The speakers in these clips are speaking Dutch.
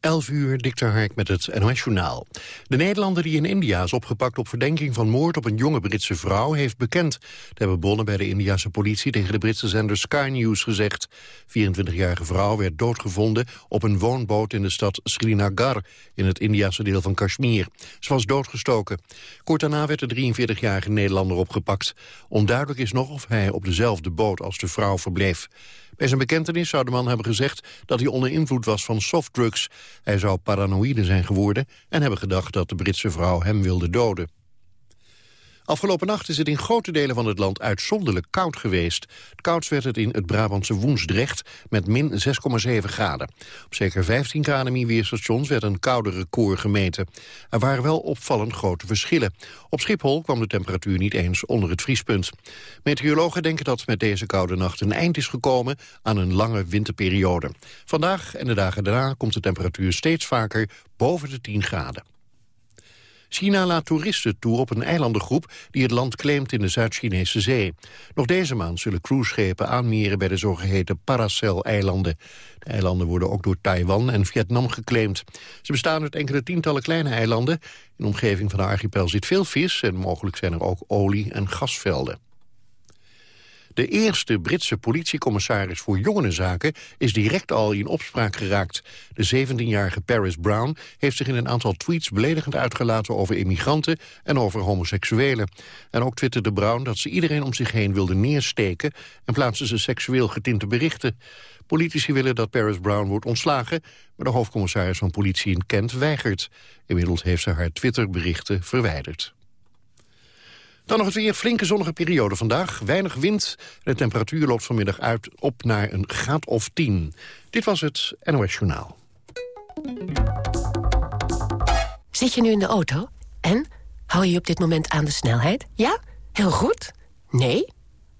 11 uur, Dikter Hark met het NOS-journaal. De Nederlander die in India is opgepakt op verdenking van moord op een jonge Britse vrouw... heeft bekend. Dat hebben bronnen bij de Indiase politie tegen de Britse zender Sky News gezegd. 24-jarige vrouw werd doodgevonden op een woonboot in de stad Srinagar... in het Indiase deel van Kashmir. Ze was doodgestoken. Kort daarna werd de 43-jarige Nederlander opgepakt. Onduidelijk is nog of hij op dezelfde boot als de vrouw verbleef. Bij zijn bekentenis zou de man hebben gezegd dat hij onder invloed was van softdrugs. Hij zou paranoïde zijn geworden en hebben gedacht dat de Britse vrouw hem wilde doden. Afgelopen nacht is het in grote delen van het land uitzonderlijk koud geweest. Het koudst werd het in het Brabantse Woensdrecht met min 6,7 graden. Op zeker 15 KNMI-weerstations werd een koude record gemeten. Er waren wel opvallend grote verschillen. Op Schiphol kwam de temperatuur niet eens onder het vriespunt. Meteorologen denken dat met deze koude nacht een eind is gekomen aan een lange winterperiode. Vandaag en de dagen daarna komt de temperatuur steeds vaker boven de 10 graden. China laat toeristen toe op een eilandengroep die het land claimt in de Zuid-Chinese zee. Nog deze maand zullen cruiseschepen aanmeren bij de zogeheten Paracel-eilanden. De eilanden worden ook door Taiwan en Vietnam geclaimd. Ze bestaan uit enkele tientallen kleine eilanden. In de omgeving van de archipel zit veel vis en mogelijk zijn er ook olie- en gasvelden. De eerste Britse politiecommissaris voor jongerenzaken is direct al in opspraak geraakt. De 17-jarige Paris Brown heeft zich in een aantal tweets beledigend uitgelaten over immigranten en over homoseksuelen. En ook twitterde Brown dat ze iedereen om zich heen wilde neersteken en plaatste ze seksueel getinte berichten. Politici willen dat Paris Brown wordt ontslagen, maar de hoofdcommissaris van politie in Kent weigert. Inmiddels heeft ze haar Twitterberichten verwijderd. Dan nog het weer, flinke zonnige periode vandaag. Weinig wind. De temperatuur loopt vanmiddag uit op naar een graad of 10. Dit was het NOS Journaal. Zit je nu in de auto? En? Hou je op dit moment aan de snelheid? Ja? Heel goed? Nee?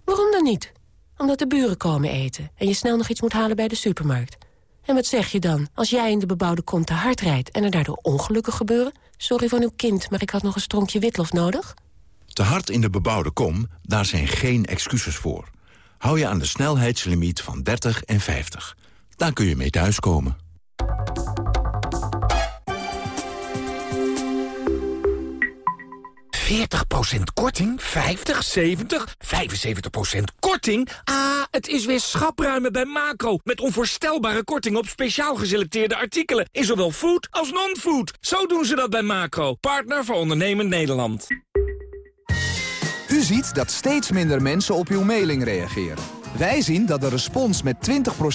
Waarom dan niet? Omdat de buren komen eten en je snel nog iets moet halen bij de supermarkt. En wat zeg je dan als jij in de bebouwde kom te hard rijdt... en er daardoor ongelukken gebeuren? Sorry voor uw kind, maar ik had nog een stronkje witlof nodig. Te hard in de bebouwde kom, daar zijn geen excuses voor. Hou je aan de snelheidslimiet van 30 en 50. Daar kun je mee thuiskomen. ...40% korting? 50, 70, 75% korting? Ah, het is weer schapruimen bij Macro... met onvoorstelbare korting op speciaal geselecteerde artikelen... in zowel food als non-food. Zo doen ze dat bij Macro, partner voor ondernemend Nederland. Ziet dat steeds minder mensen op uw mailing reageren. Wij zien dat de respons met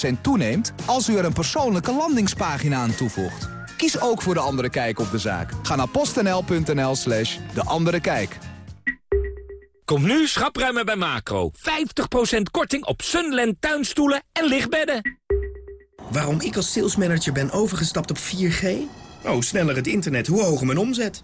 20% toeneemt als u er een persoonlijke landingspagina aan toevoegt. Kies ook voor De Andere Kijk op de zaak. Ga naar postnl.nl slash De Andere Kijk. Kom nu schapruimen bij Macro. 50% korting op Sunland tuinstoelen en lichtbedden. Waarom ik als salesmanager ben overgestapt op 4G? Oh, sneller het internet, hoe hoger mijn omzet.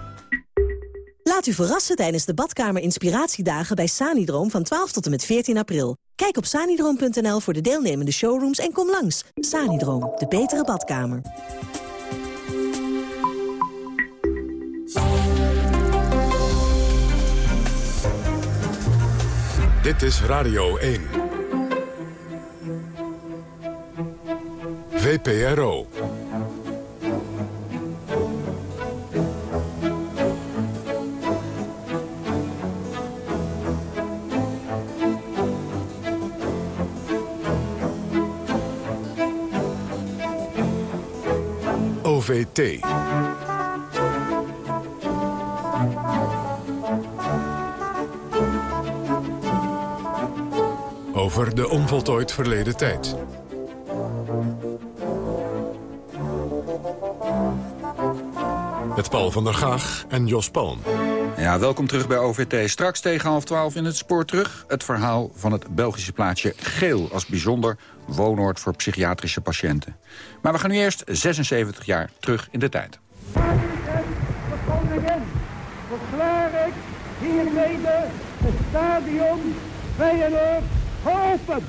Laat u verrassen tijdens de badkamer inspiratiedagen bij Sanidroom van 12 tot en met 14 april. Kijk op sanidroom.nl voor de deelnemende showrooms en kom langs. Sanidroom, de betere badkamer. Dit is Radio 1. VPRO. Over de onvoltooid verleden tijd. Met Paul van der Gaag en Jos Palm. Ja, welkom terug bij OVT. Straks tegen half twaalf in het spoor terug. Het verhaal van het Belgische plaatje Geel... als bijzonder woonoord voor psychiatrische patiënten. Maar we gaan nu eerst 76 jaar terug in de tijd. verklaar ik hiermede het stadion Feyenoord geopend.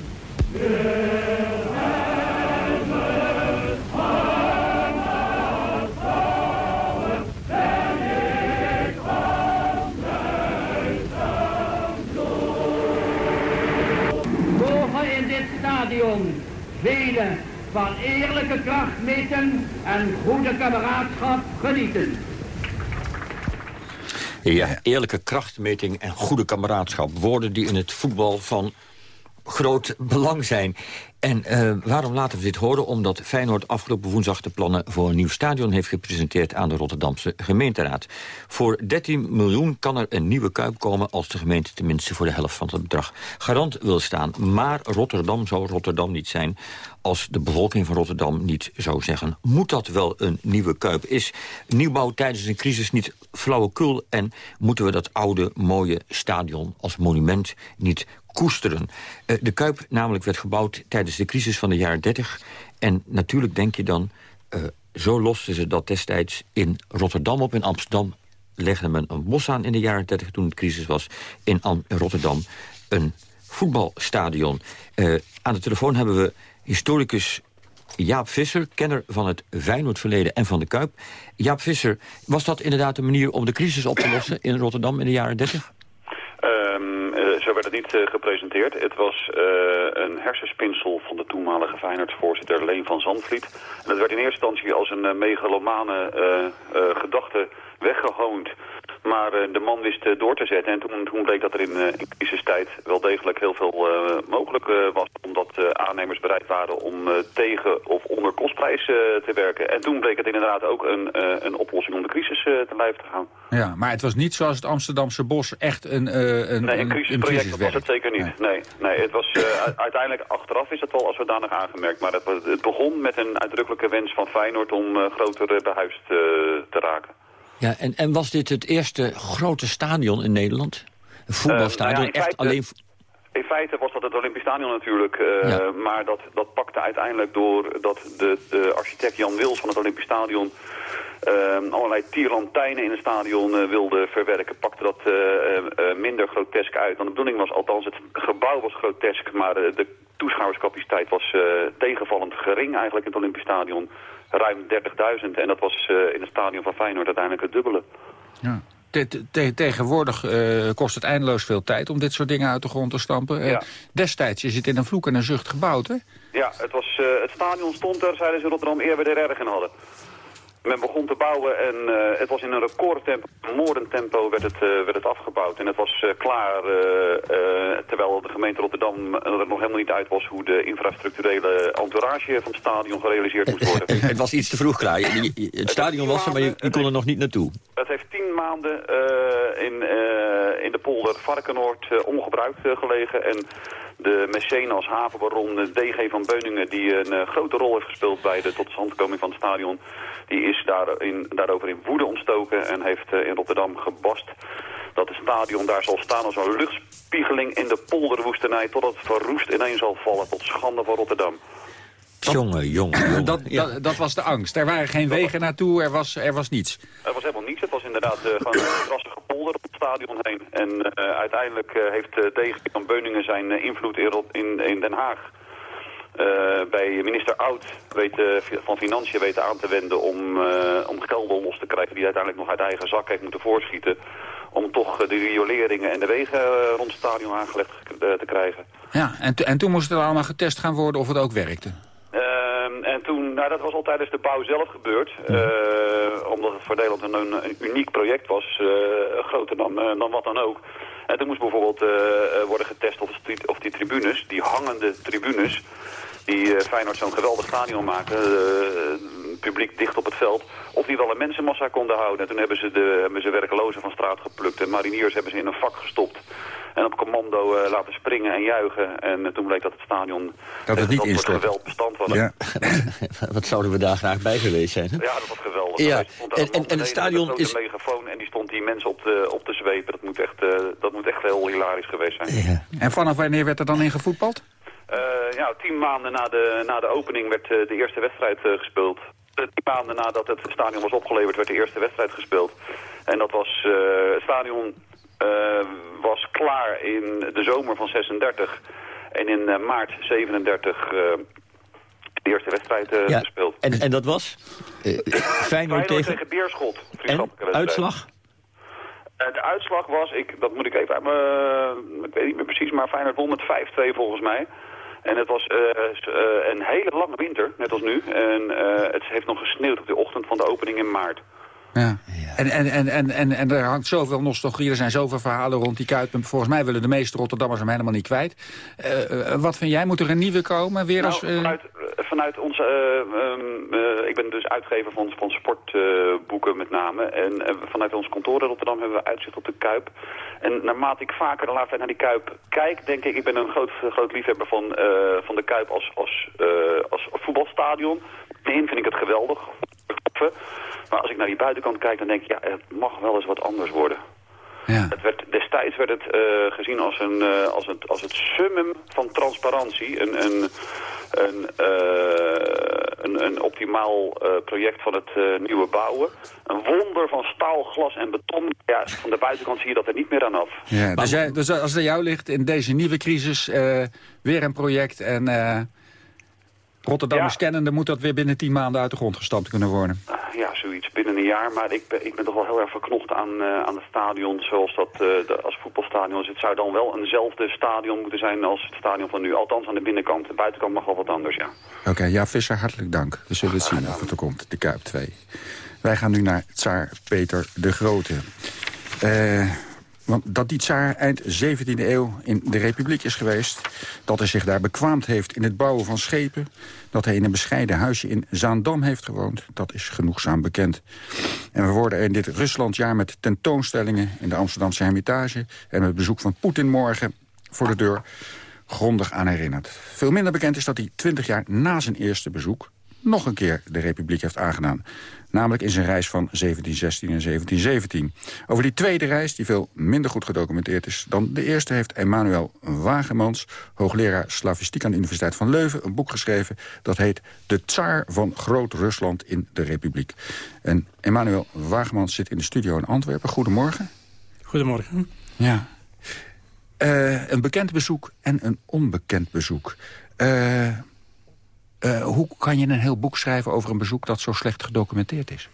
Vele van eerlijke kracht meten en goede kameraadschap genieten. Ja, eerlijke krachtmeting en goede kameraadschap. Woorden die in het voetbal van groot belang zijn. En uh, waarom laten we dit horen? Omdat Feyenoord afgelopen woensdag de plannen voor een nieuw stadion heeft gepresenteerd aan de Rotterdamse gemeenteraad. Voor 13 miljoen kan er een nieuwe kuip komen als de gemeente tenminste voor de helft van het bedrag garant wil staan. Maar Rotterdam zou Rotterdam niet zijn als de bevolking van Rotterdam niet zou zeggen... moet dat wel een nieuwe kuip? Is nieuwbouw tijdens een crisis niet flauwekul... en moeten we dat oude, mooie stadion als monument niet koesteren. Uh, de Kuip namelijk werd gebouwd tijdens de crisis van de jaren 30. En natuurlijk denk je dan, uh, zo losten ze dat destijds in Rotterdam op. In Amsterdam legde men een bos aan in de jaren 30 toen het crisis was. In, Rotterdam een voetbalstadion. Uh, aan de telefoon hebben we historicus Jaap Visser, kenner van het Feyenoord-verleden en van de Kuip. Jaap Visser, was dat inderdaad een manier om de crisis op te lossen in Rotterdam in de jaren 30? Niet uh, gepresenteerd. Het was uh, een hersenspinsel van de toenmalige Feyenoord-voorzitter Leen van Zandvliet. En het werd in eerste instantie als een uh, megalomane gedachte weggehoond. Maar de man wist door te zetten. En toen, toen bleek dat er in, in crisistijd wel degelijk heel veel mogelijk was. Omdat aannemers bereid waren om tegen of onder kostprijs te werken. En toen bleek het inderdaad ook een, een oplossing om de crisis te lijf te gaan. Ja, maar het was niet zoals het Amsterdamse bos echt een, een, nee, een, crisisproject was het zeker niet. Nee, nee, het was, uiteindelijk achteraf is het wel als zodanig aangemerkt. Maar het, het, begon met een uitdrukkelijke wens van Feyenoord om groter behuisd te raken. Ja, en, en was dit het eerste grote stadion in Nederland? Een voetbalstadion, nou ja, echt feite, alleen... In feite was dat het Olympisch Stadion natuurlijk, ja. maar dat, dat pakte uiteindelijk door dat de, de architect Jan Wils van het Olympisch Stadion uh, allerlei tierlantijnen in het stadion uh, wilde verwerken, pakte dat uh, minder grotesk uit. Want de bedoeling was althans, het gebouw was grotesk, maar de toeschouwerscapaciteit was tegenvallend gering eigenlijk in het Olympisch Stadion. Ruim 30.000 en dat was in het stadion van Feyenoord uiteindelijk het dubbele. Ja. Te te tegenwoordig uh, kost het eindeloos veel tijd om dit soort dingen uit de grond te stampen. Uh, ja. Destijds is het in een vloek en een zucht gebouwd, hè? Ja, het, was, uh, het stadion stond er, zeiden ze in Rotterdam, eer we er erg in hadden. Men begon te bouwen en uh, het was in een recordtempo, een moordentempo werd het, uh, werd het afgebouwd. En het was uh, klaar, terwijl de gemeente Rotterdam er nog helemaal niet uit was hoe de infrastructurele entourage van het stadion gerealiseerd moest worden. het was iets te vroeg klaar. Het stadion was er, maar je, je kon er nog niet naartoe. Het heeft tien maanden in, in de polder Varkenoord ongebruikt gelegen en de mecene als havenbaron DG van Beuningen... die een grote rol heeft gespeeld bij de totstandkoming van het stadion... die is daarin, daarover in woede ontstoken en heeft in Rotterdam gebast... dat het stadion daar zal staan als een luchtspiegeling in de polderwoestenij... totdat het verroest ineen zal vallen tot schande van Rotterdam. Jongen, jongen, Dat, ja. dat, dat, was de angst. Er waren geen wegen naartoe, er was, er was niets. Er was helemaal niets. Het was inderdaad uh, gewoon een drassige polder op het stadion heen. En uh, uiteindelijk uh, heeft uh, tegen van Beuningen zijn invloed in, in, in, Den Haag... bij minister Oud weet, van Financiën weten aan te wenden om, om gelden los te krijgen... die uiteindelijk nog uit eigen zak heeft moeten voorschieten... om toch de rioleringen en de wegen rond het stadion aangelegd te krijgen. Ja, en, en toen moest er allemaal getest gaan worden of het ook werkte. Uh, en toen, nou dat was al tijdens de bouw zelf gebeurd. Uh, omdat het voor Nederland een, een uniek project was, uh, groter dan, uh, dan wat dan ook. En toen moest bijvoorbeeld worden getest of, of, die tribunes, die hangende tribunes, die Feyenoord zo'n geweldig stadion maken, publiek dicht op het veld, of die wel een mensenmassa konden houden. En toen hebben ze, de, hebben ze werklozen van straat geplukt en mariniers hebben ze in een vak gestopt. En op commando uh, laten springen en juichen. En uh, toen bleek dat het stadion dat het niet instortte. geweld bestand was. Ja. Wat zouden we daar graag bij geweest zijn? Hè? Ja, dat was geweldig. Ja. En, en, en het stadion is... een megafoon en die stond die mensen op te, op te zwepen. Dat moet, echt, uh, dat moet echt heel hilarisch geweest zijn. Ja. En vanaf wanneer werd er dan in gevoetbald? ja, tien maanden na de, na de opening werd de eerste wedstrijd gespeeld. drie maanden nadat het stadion was opgeleverd werd de eerste wedstrijd gespeeld. En dat was, het stadion was klaar in de zomer van 36. En in maart 37 de eerste wedstrijd gespeeld. En, en dat was? Feyenoord tegen... tegen Beerschot. En uitslag? de uitslag was, ik, dat moet ik even uit mijn, ik weet niet meer precies, maar Feyenoord won met 5-2 volgens mij. En het was uh, uh, een hele lange winter, net als nu. En uh, het heeft nog gesneeuwd op de ochtend van de opening in maart. Ja. En, en, en, en, en, en er hangt zoveel nostalgie, er zijn zoveel verhalen rond die Kuip. Volgens mij willen de meeste Rotterdammers hem helemaal niet kwijt. Uh, wat vind jij? Moet er een nieuwe komen? Weer nou, als, uh... vanuit, vanuit onze... Uh, ik ben dus uitgever van, van sportboeken met name. En vanuit ons kantoor in Rotterdam hebben we uitzicht op de Kuip. En naarmate ik vaker de laatste tijd naar die Kuip kijk, denk ik... Ik ben een groot, groot liefhebber van, van de Kuip als, als, als voetbalstadion. In vind ik het geweldig. Maar als ik naar die buitenkant kijk, dan denk ik, ja, het mag wel eens wat anders worden. Ja. Het werd, destijds werd het uh, gezien als, een, uh, als, het, als het summum van transparantie. Een, een, een, uh, een, een, optimaal project van het nieuwe bouwen. Een wonder van staal, glas en beton. Ja, van de buitenkant zie je dat er niet meer aan af. Ja, dus, jij, dus als het aan jou ligt in deze nieuwe crisis, weer een project en... Rotterdammers ja. kennende moet dat weer binnen tien maanden uit de grond gestampt kunnen worden. Binnen een jaar. Maar ik ben, ik ben toch wel heel erg verknocht aan, uh, aan het stadion zoals dat uh, de, als voetbalstadion is. Het zou dan wel eenzelfde stadion moeten zijn als het stadion van nu. Althans aan de binnenkant. De buitenkant mag wel wat anders, ja. Oké, okay, ja, Visser, hartelijk dank. We zullen het zien of het er komt, de Kuip 2. Wij gaan nu naar Tsaar Peter de Grote. Uh, want dat die tsaar eind 17e eeuw in de Republiek is geweest... dat hij zich daar bekwaamd heeft in het bouwen van schepen... dat hij in een bescheiden huisje in Zaandam heeft gewoond... dat is genoegzaam bekend. En we worden in dit Ruslandjaar met tentoonstellingen... in de Amsterdamse Hermitage... en met bezoek van Poetin morgen voor de deur grondig aan herinnerd. Veel minder bekend is dat hij 20 jaar na zijn eerste bezoek nog een keer de Republiek heeft aangedaan. Namelijk in zijn reis van 1716 en 1717. Over die tweede reis, die veel minder goed gedocumenteerd is dan de eerste... heeft Emmanuel Wagemans, hoogleraar slavistiek aan de Universiteit van Leuven... een boek geschreven dat heet De Tsaar van Groot-Rusland in de Republiek. En Emmanuel Wagemans zit in de studio in Antwerpen. Goedemorgen. Goedemorgen. Ja. Uh, een bekend bezoek en een onbekend bezoek. Uh, uh, hoe kan je een heel boek schrijven over een bezoek dat zo slecht gedocumenteerd is?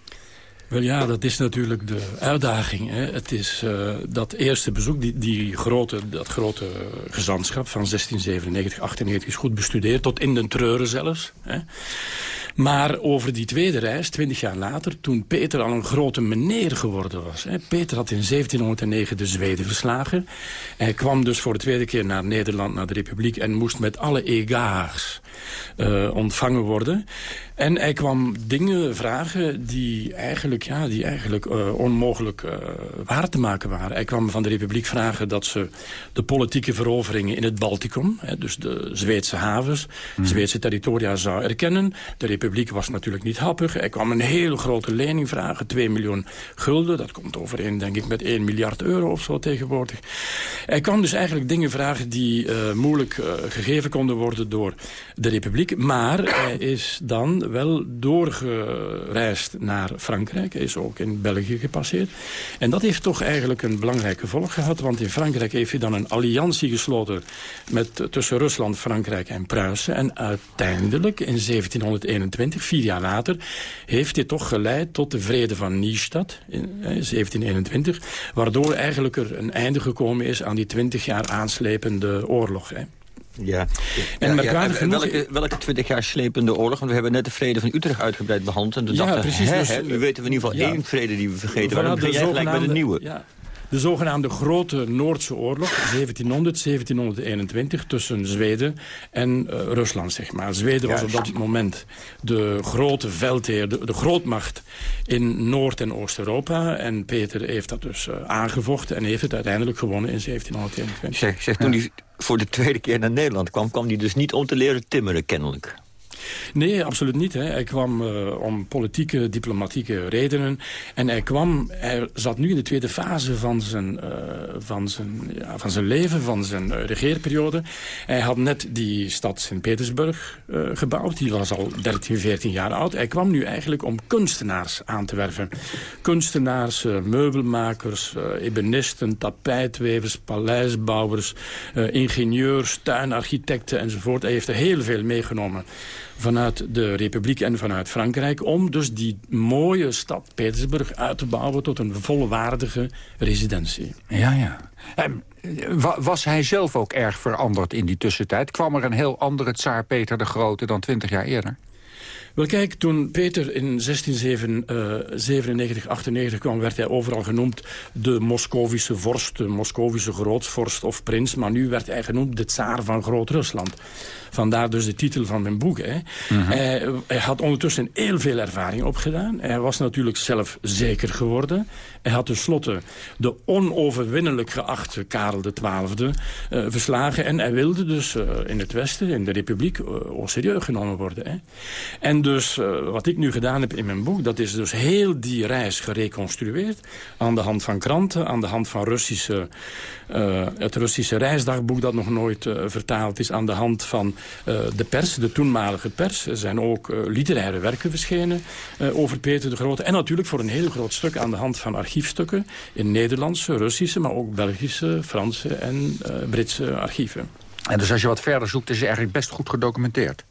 Wel ja, dat is natuurlijk de uitdaging. Hè. Het is uh, dat eerste bezoek, die, die grote, dat grote gezantschap van 1697, 98 is goed bestudeerd, tot in de treuren zelfs. Hè. Maar over die tweede reis, twintig jaar later, toen Peter al een grote meneer geworden was. Hè. Peter had in 1709 de Zweden verslagen. Hij kwam dus voor de tweede keer naar Nederland, naar de Republiek... en moest met alle egaars uh, ontvangen worden. En hij kwam dingen vragen die eigenlijk, ja, die eigenlijk uh, onmogelijk uh, waar te maken waren. Hij kwam van de Republiek vragen dat ze de politieke veroveringen in het Balticum... Hè, dus de Zweedse havens, mm. Zweedse territoria zou erkennen. De Republiek was natuurlijk niet happig. Hij kwam een heel grote lening vragen, 2 miljoen gulden. Dat komt overeen, denk ik, met 1 miljard euro of zo tegenwoordig. Hij kwam dus eigenlijk dingen vragen die moeilijk gegeven konden worden door de Republiek. Maar hij is dan wel doorgereisd naar Frankrijk. Hij is ook in België gepasseerd. En dat heeft toch eigenlijk een belangrijk gevolg gehad. Want in Frankrijk heeft hij dan een alliantie gesloten... Met, tussen Rusland, Frankrijk en Pruisen. En uiteindelijk, in 1721, vier jaar later... heeft dit toch geleid tot de vrede van Nieuwstad in 1721. Waardoor eigenlijk er een einde gekomen is aan die twintig jaar aanslepende oorlog. Hè. Ja. En ja, ja, welke, welke 20 jaar slepende oorlog? Want we hebben net de vrede van Utrecht uitgebreid behandeld. En toen ja, dachten, precies. Hè, dus, hè, nu weten we in ieder geval één vrede die we vergeten. Dan begin jij gelijk met een nieuwe. De zogenaamde Grote Noordse Oorlog, 1700, 1721, tussen Zweden en uh, Rusland, zeg maar. Zweden was op dat moment de grote veldheer, de, de grootmacht in Noord- en Oost-Europa. En Peter heeft dat dus uh, aangevochten en heeft het uiteindelijk gewonnen in 1721. Zeg, zeg toen hij voor de tweede keer naar Nederland kwam... kwam hij dus niet om te leren timmeren, kennelijk. Nee, absoluut niet. Hè. Hij kwam uh, om politieke, diplomatieke redenen. En hij kwam, hij zat nu in de tweede fase van zijn, uh, van zijn, ja, van zijn leven, van zijn uh, regeerperiode. Hij had net die stad Sint-Petersburg gebouwd. Die was al 13, 14 jaar oud. Hij kwam nu eigenlijk om kunstenaars aan te werven. Kunstenaars, meubelmakers, ebenisten, tapijtwevers, paleisbouwers, ingenieurs, tuinarchitecten enzovoort. Hij heeft er heel veel meegenomen vanuit de Republiek en vanuit Frankrijk... om dus die mooie stad Petersburg uit te bouwen tot een volwaardige residentie. Ja, ja. En was hij zelf ook erg veranderd in die tussentijd? Kwam er een heel andere tsaar Peter de Grote dan twintig jaar eerder? Wel kijk, toen Peter in 1697, 98 eh, kwam... werd hij overal genoemd de Moscovische vorst, de Moscovische grootvorst of prins. Maar nu werd hij genoemd de tsaar van Groot-Rusland. Vandaar dus de titel van mijn boek. Hè. Mhm. hij, hij, had ondertussen heel veel ervaring opgedaan. Hij was natuurlijk zelf zeker geworden. Hij had tenslotte de onoverwinnelijk geachte Karel XII uh, verslagen. En hij wilde dus uh, in het Westen, in de Republiek, serieus genomen worden. Hè. En dus wat ik nu gedaan heb in mijn boek... dat is dus heel die reis gereconstrueerd. Aan de hand van kranten, aan de hand van Russische, het Russische reisdagboek... dat nog nooit vertaald is, aan de hand van de pers, de toenmalige pers. Er zijn ook literaire werken verschenen over Peter de Grote. En natuurlijk voor een heel groot stuk aan de hand van archiefstukken in Nederlandse, Russische, maar ook Belgische, Franse en Britse archieven. En dus als je wat verder zoekt, is het eigenlijk best goed gedocumenteerd?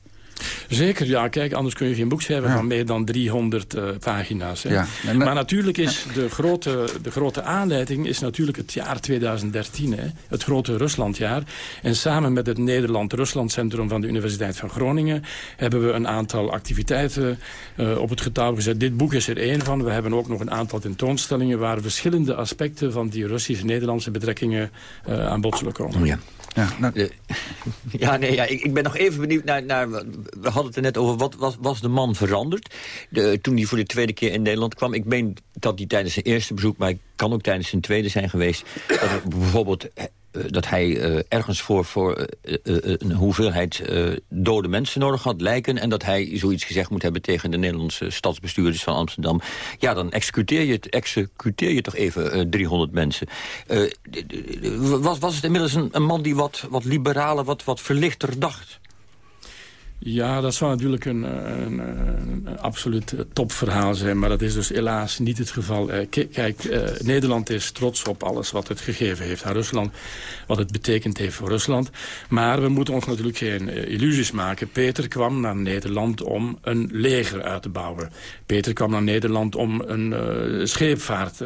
Zeker, ja. Kijk, anders kun je geen boek schrijven van meer dan 300 uh, eh, pagina's. Hè. Ja. maar natuurlijk is de, grote, de grote aanleiding is natuurlijk het jaar 2013. Hè. Het grote Ruslandjaar. En samen met het Nederland-Rusland Centrum van de Universiteit van Groningen... hebben we een aantal activiteiten uh, op het getouw gezet. Dit boek is er één van. We hebben ook nog een aantal tentoonstellingen... waar verschillende aspecten van die Russisch-Nederlandse betrekkingen uh, aan bod zullen komen. Ja. Ja, nou... ja, nee, ja, ik, ik, ben nog even benieuwd naar, naar... We hadden het er net over, wat was, was de man veranderd? De, toen hij voor de tweede keer in Nederland kwam. Ik meen dat hij tijdens zijn eerste bezoek... maar ik kan ook tijdens zijn tweede zijn geweest... dat er bijvoorbeeld eh, dat hij uh, ergens voor, voor uh, een hoeveelheid dode mensen nodig had, lijken... en dat hij zoiets gezegd moet hebben tegen de Nederlandse stadsbestuurders van Amsterdam. Ja, dan executeer je, executeer je toch even 300 mensen. was, was het inmiddels een, een man die wat, wat liberaler, wat, wat verlichter dacht? Ja, dat zou natuurlijk een, een, een, absoluut topverhaal zijn. Maar dat is dus helaas niet het geval. Eh, kijk, eh, Nederland is trots op alles wat het gegeven heeft aan Rusland. Wat het betekend heeft voor Rusland. Maar we moeten ons natuurlijk geen illusies maken. Peter kwam naar Nederland om een leger uit te bouwen. Peter kwam naar Nederland om een scheepvaart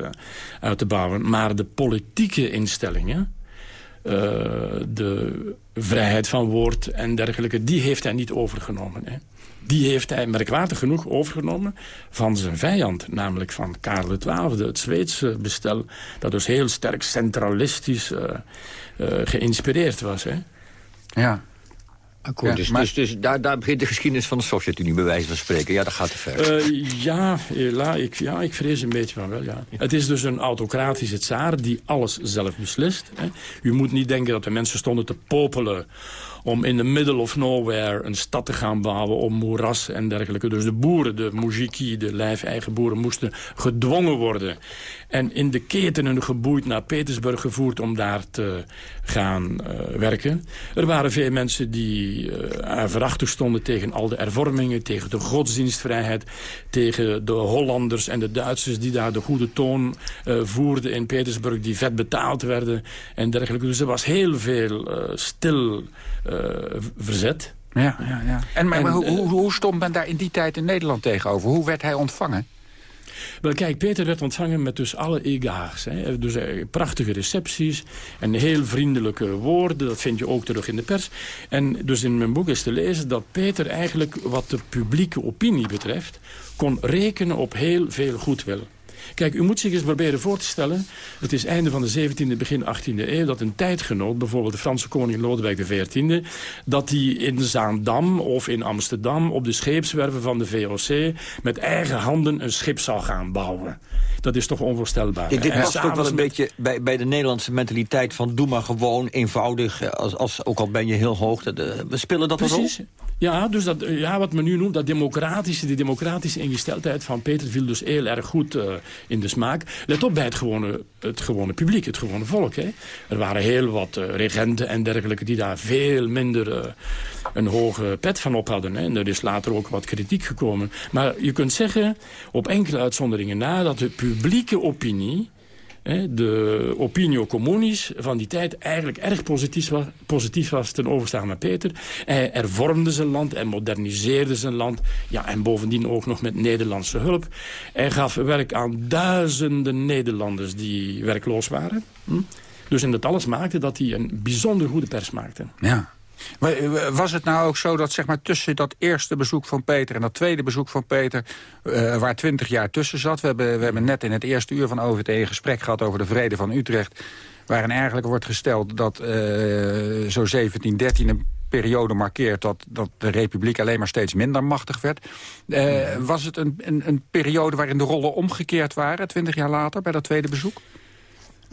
uit te bouwen. Maar de politieke instellingen de vrijheid van woord en dergelijke, die heeft hij niet overgenomen. Hè. Die heeft hij merkwaardig genoeg overgenomen van zijn vijand, namelijk van Karel XII, het Zweedse bestel, dat dus heel sterk centralistisch uh, uh, geïnspireerd was. Hè. Ja, Akkoord, dus, dus, dus, daar, daar begint de geschiedenis van de Sovjet-Unie bij wijze van spreken. Ja, dat gaat te ver. Uh, ja, la, ik, ja, ik vrees een beetje van wel, ja. Het is dus een autocratische tsaar die alles zelf beslist. Hè. U moet niet denken dat de mensen stonden te popelen om in the middle of nowhere een stad te gaan bouwen om moerassen en dergelijke. Dus de boeren, de muziki, de lijfeigen boeren moesten gedwongen worden. En in de ketenen geboeid naar Petersburg gevoerd om daar te gaan uh, werken. Er waren veel mensen die uh, verachtig stonden tegen al de hervormingen, tegen de godsdienstvrijheid, tegen de Hollanders en de Duitsers die daar de goede toon uh, voerden in Petersburg, die vet betaald werden en dergelijke. Dus er was heel veel stil verzet. Ja, ja, ja. En, maar, en, hoe, hoe, hoe stond men daar in die tijd in Nederland tegenover? Hoe werd hij ontvangen? Wel kijk, Peter werd ontvangen met dus alle egaars. Hè. Dus eh, prachtige recepties en heel vriendelijke woorden. Dat vind je ook terug in de pers. En dus in mijn boek is te lezen dat Peter eigenlijk wat de publieke opinie betreft... kon rekenen op heel veel goedwil. Kijk, u moet zich eens proberen voor te stellen... het is einde van de 17e, begin 18e eeuw... dat een tijdgenoot, bijvoorbeeld de Franse koning Lodewijk XIV... dat die in Zaandam of in Amsterdam op de scheepswerven van de VOC... met eigen handen een schip zou gaan bouwen. Dat is toch onvoorstelbaar. dit past ook wel een beetje bij, bij de Nederlandse mentaliteit van... doe maar gewoon, eenvoudig, als, als, ook al ben je heel hoog. we spelen dat Precies. Ja, dus dat, ja, wat men nu noemt, dat democratische, die democratische ingesteldheid van Peter viel dus heel erg goed uh, in de smaak. Let op bij het gewone, het gewone publiek, het gewone volk. Hè. Er waren heel wat uh, regenten en dergelijke die daar veel minder uh, een hoge pet van op hadden. Hè. En er is later ook wat kritiek gekomen. Maar je kunt zeggen, op enkele uitzonderingen na, dat de publieke opinie de opinio communis van die tijd eigenlijk erg positief was, positief was ten overstaan met Peter. Hij hervormde zijn land, en moderniseerde zijn land. Ja, en bovendien ook nog met Nederlandse hulp. Hij gaf werk aan duizenden Nederlanders die werkloos waren. Hm? Dus in dat alles maakte dat hij een bijzonder goede pers maakte. Ja. Maar eh, was het nou ook zo dat zeg maar, tussen dat eerste bezoek van Peter... en dat tweede bezoek van Peter, uh, waar twintig jaar tussen zat... We hebben, we hebben net in het eerste uur van OVT een gesprek gehad over de vrede van Utrecht... waarin eigenlijk wordt gesteld dat uh, zo 1713 een periode markeert... Dat, dat de republiek alleen maar steeds minder machtig werd. Uh, was het een, een, een periode waarin de rollen omgekeerd waren... twintig jaar later, bij dat tweede bezoek?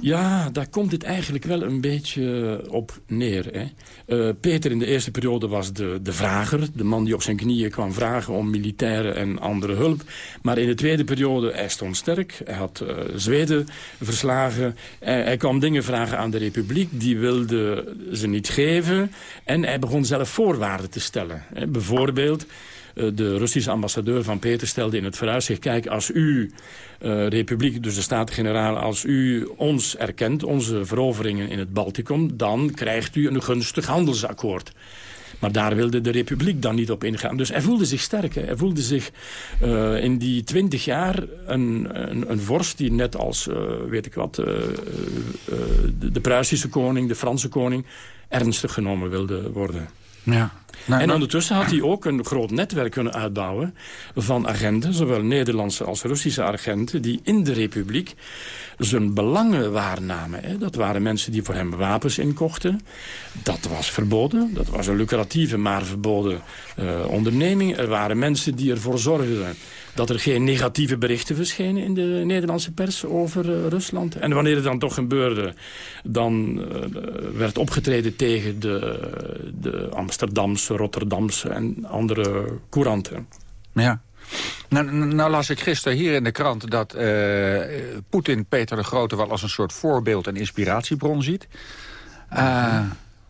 Ja, daar komt het eigenlijk wel een beetje op neer. Hè. Uh, Peter in de eerste periode was de, de vrager. De man die op zijn knieën kwam vragen om militaire en andere hulp. Maar in de tweede periode, hij stond sterk. Hij had uh, Zweden verslagen. Hij, hij kwam dingen vragen aan de republiek. Die wilde ze niet geven. En hij begon zelf voorwaarden te stellen. Hè. Bijvoorbeeld... Eh, de Russische ambassadeur van Peter stelde in het vooruitzicht... kijk, als u, uh, Republiek, dus de Staten-Generaal... als u ons erkent, onze veroveringen in het Balticum... dan krijgt u een gunstig handelsakkoord. Maar daar wilde de Republiek dan niet op ingaan. Dus hij voelde zich sterk. Hij voelde zich uh, in die twintig jaar een, een, een, vorst die net als, weet ik wat, de, de Pruisische koning, de Franse koning... ernstig genomen wilde worden. Ja. Nou, en nou... ondertussen had hij ook een groot netwerk kunnen uitbouwen van agenten, zowel Nederlandse als Russische agenten, die in de republiek zijn belangen waarnamen. Hè. Dat waren mensen die voor hem wapens inkochten. Dat was verboden. Dat was een lucratieve, maar verboden uh, onderneming. Er waren mensen die ervoor zorgden dat er geen negatieve berichten verschenen in de Nederlandse pers over uh, Rusland. En wanneer het dan toch gebeurde, dan uh, werd opgetreden tegen de, de Amsterdamse, Rotterdamse en andere couranten. Ja. Nou, nou, las ik gisteren hier in de krant dat uh, Poetin Peter de Grote wel als een soort voorbeeld en inspiratiebron ziet. Uh,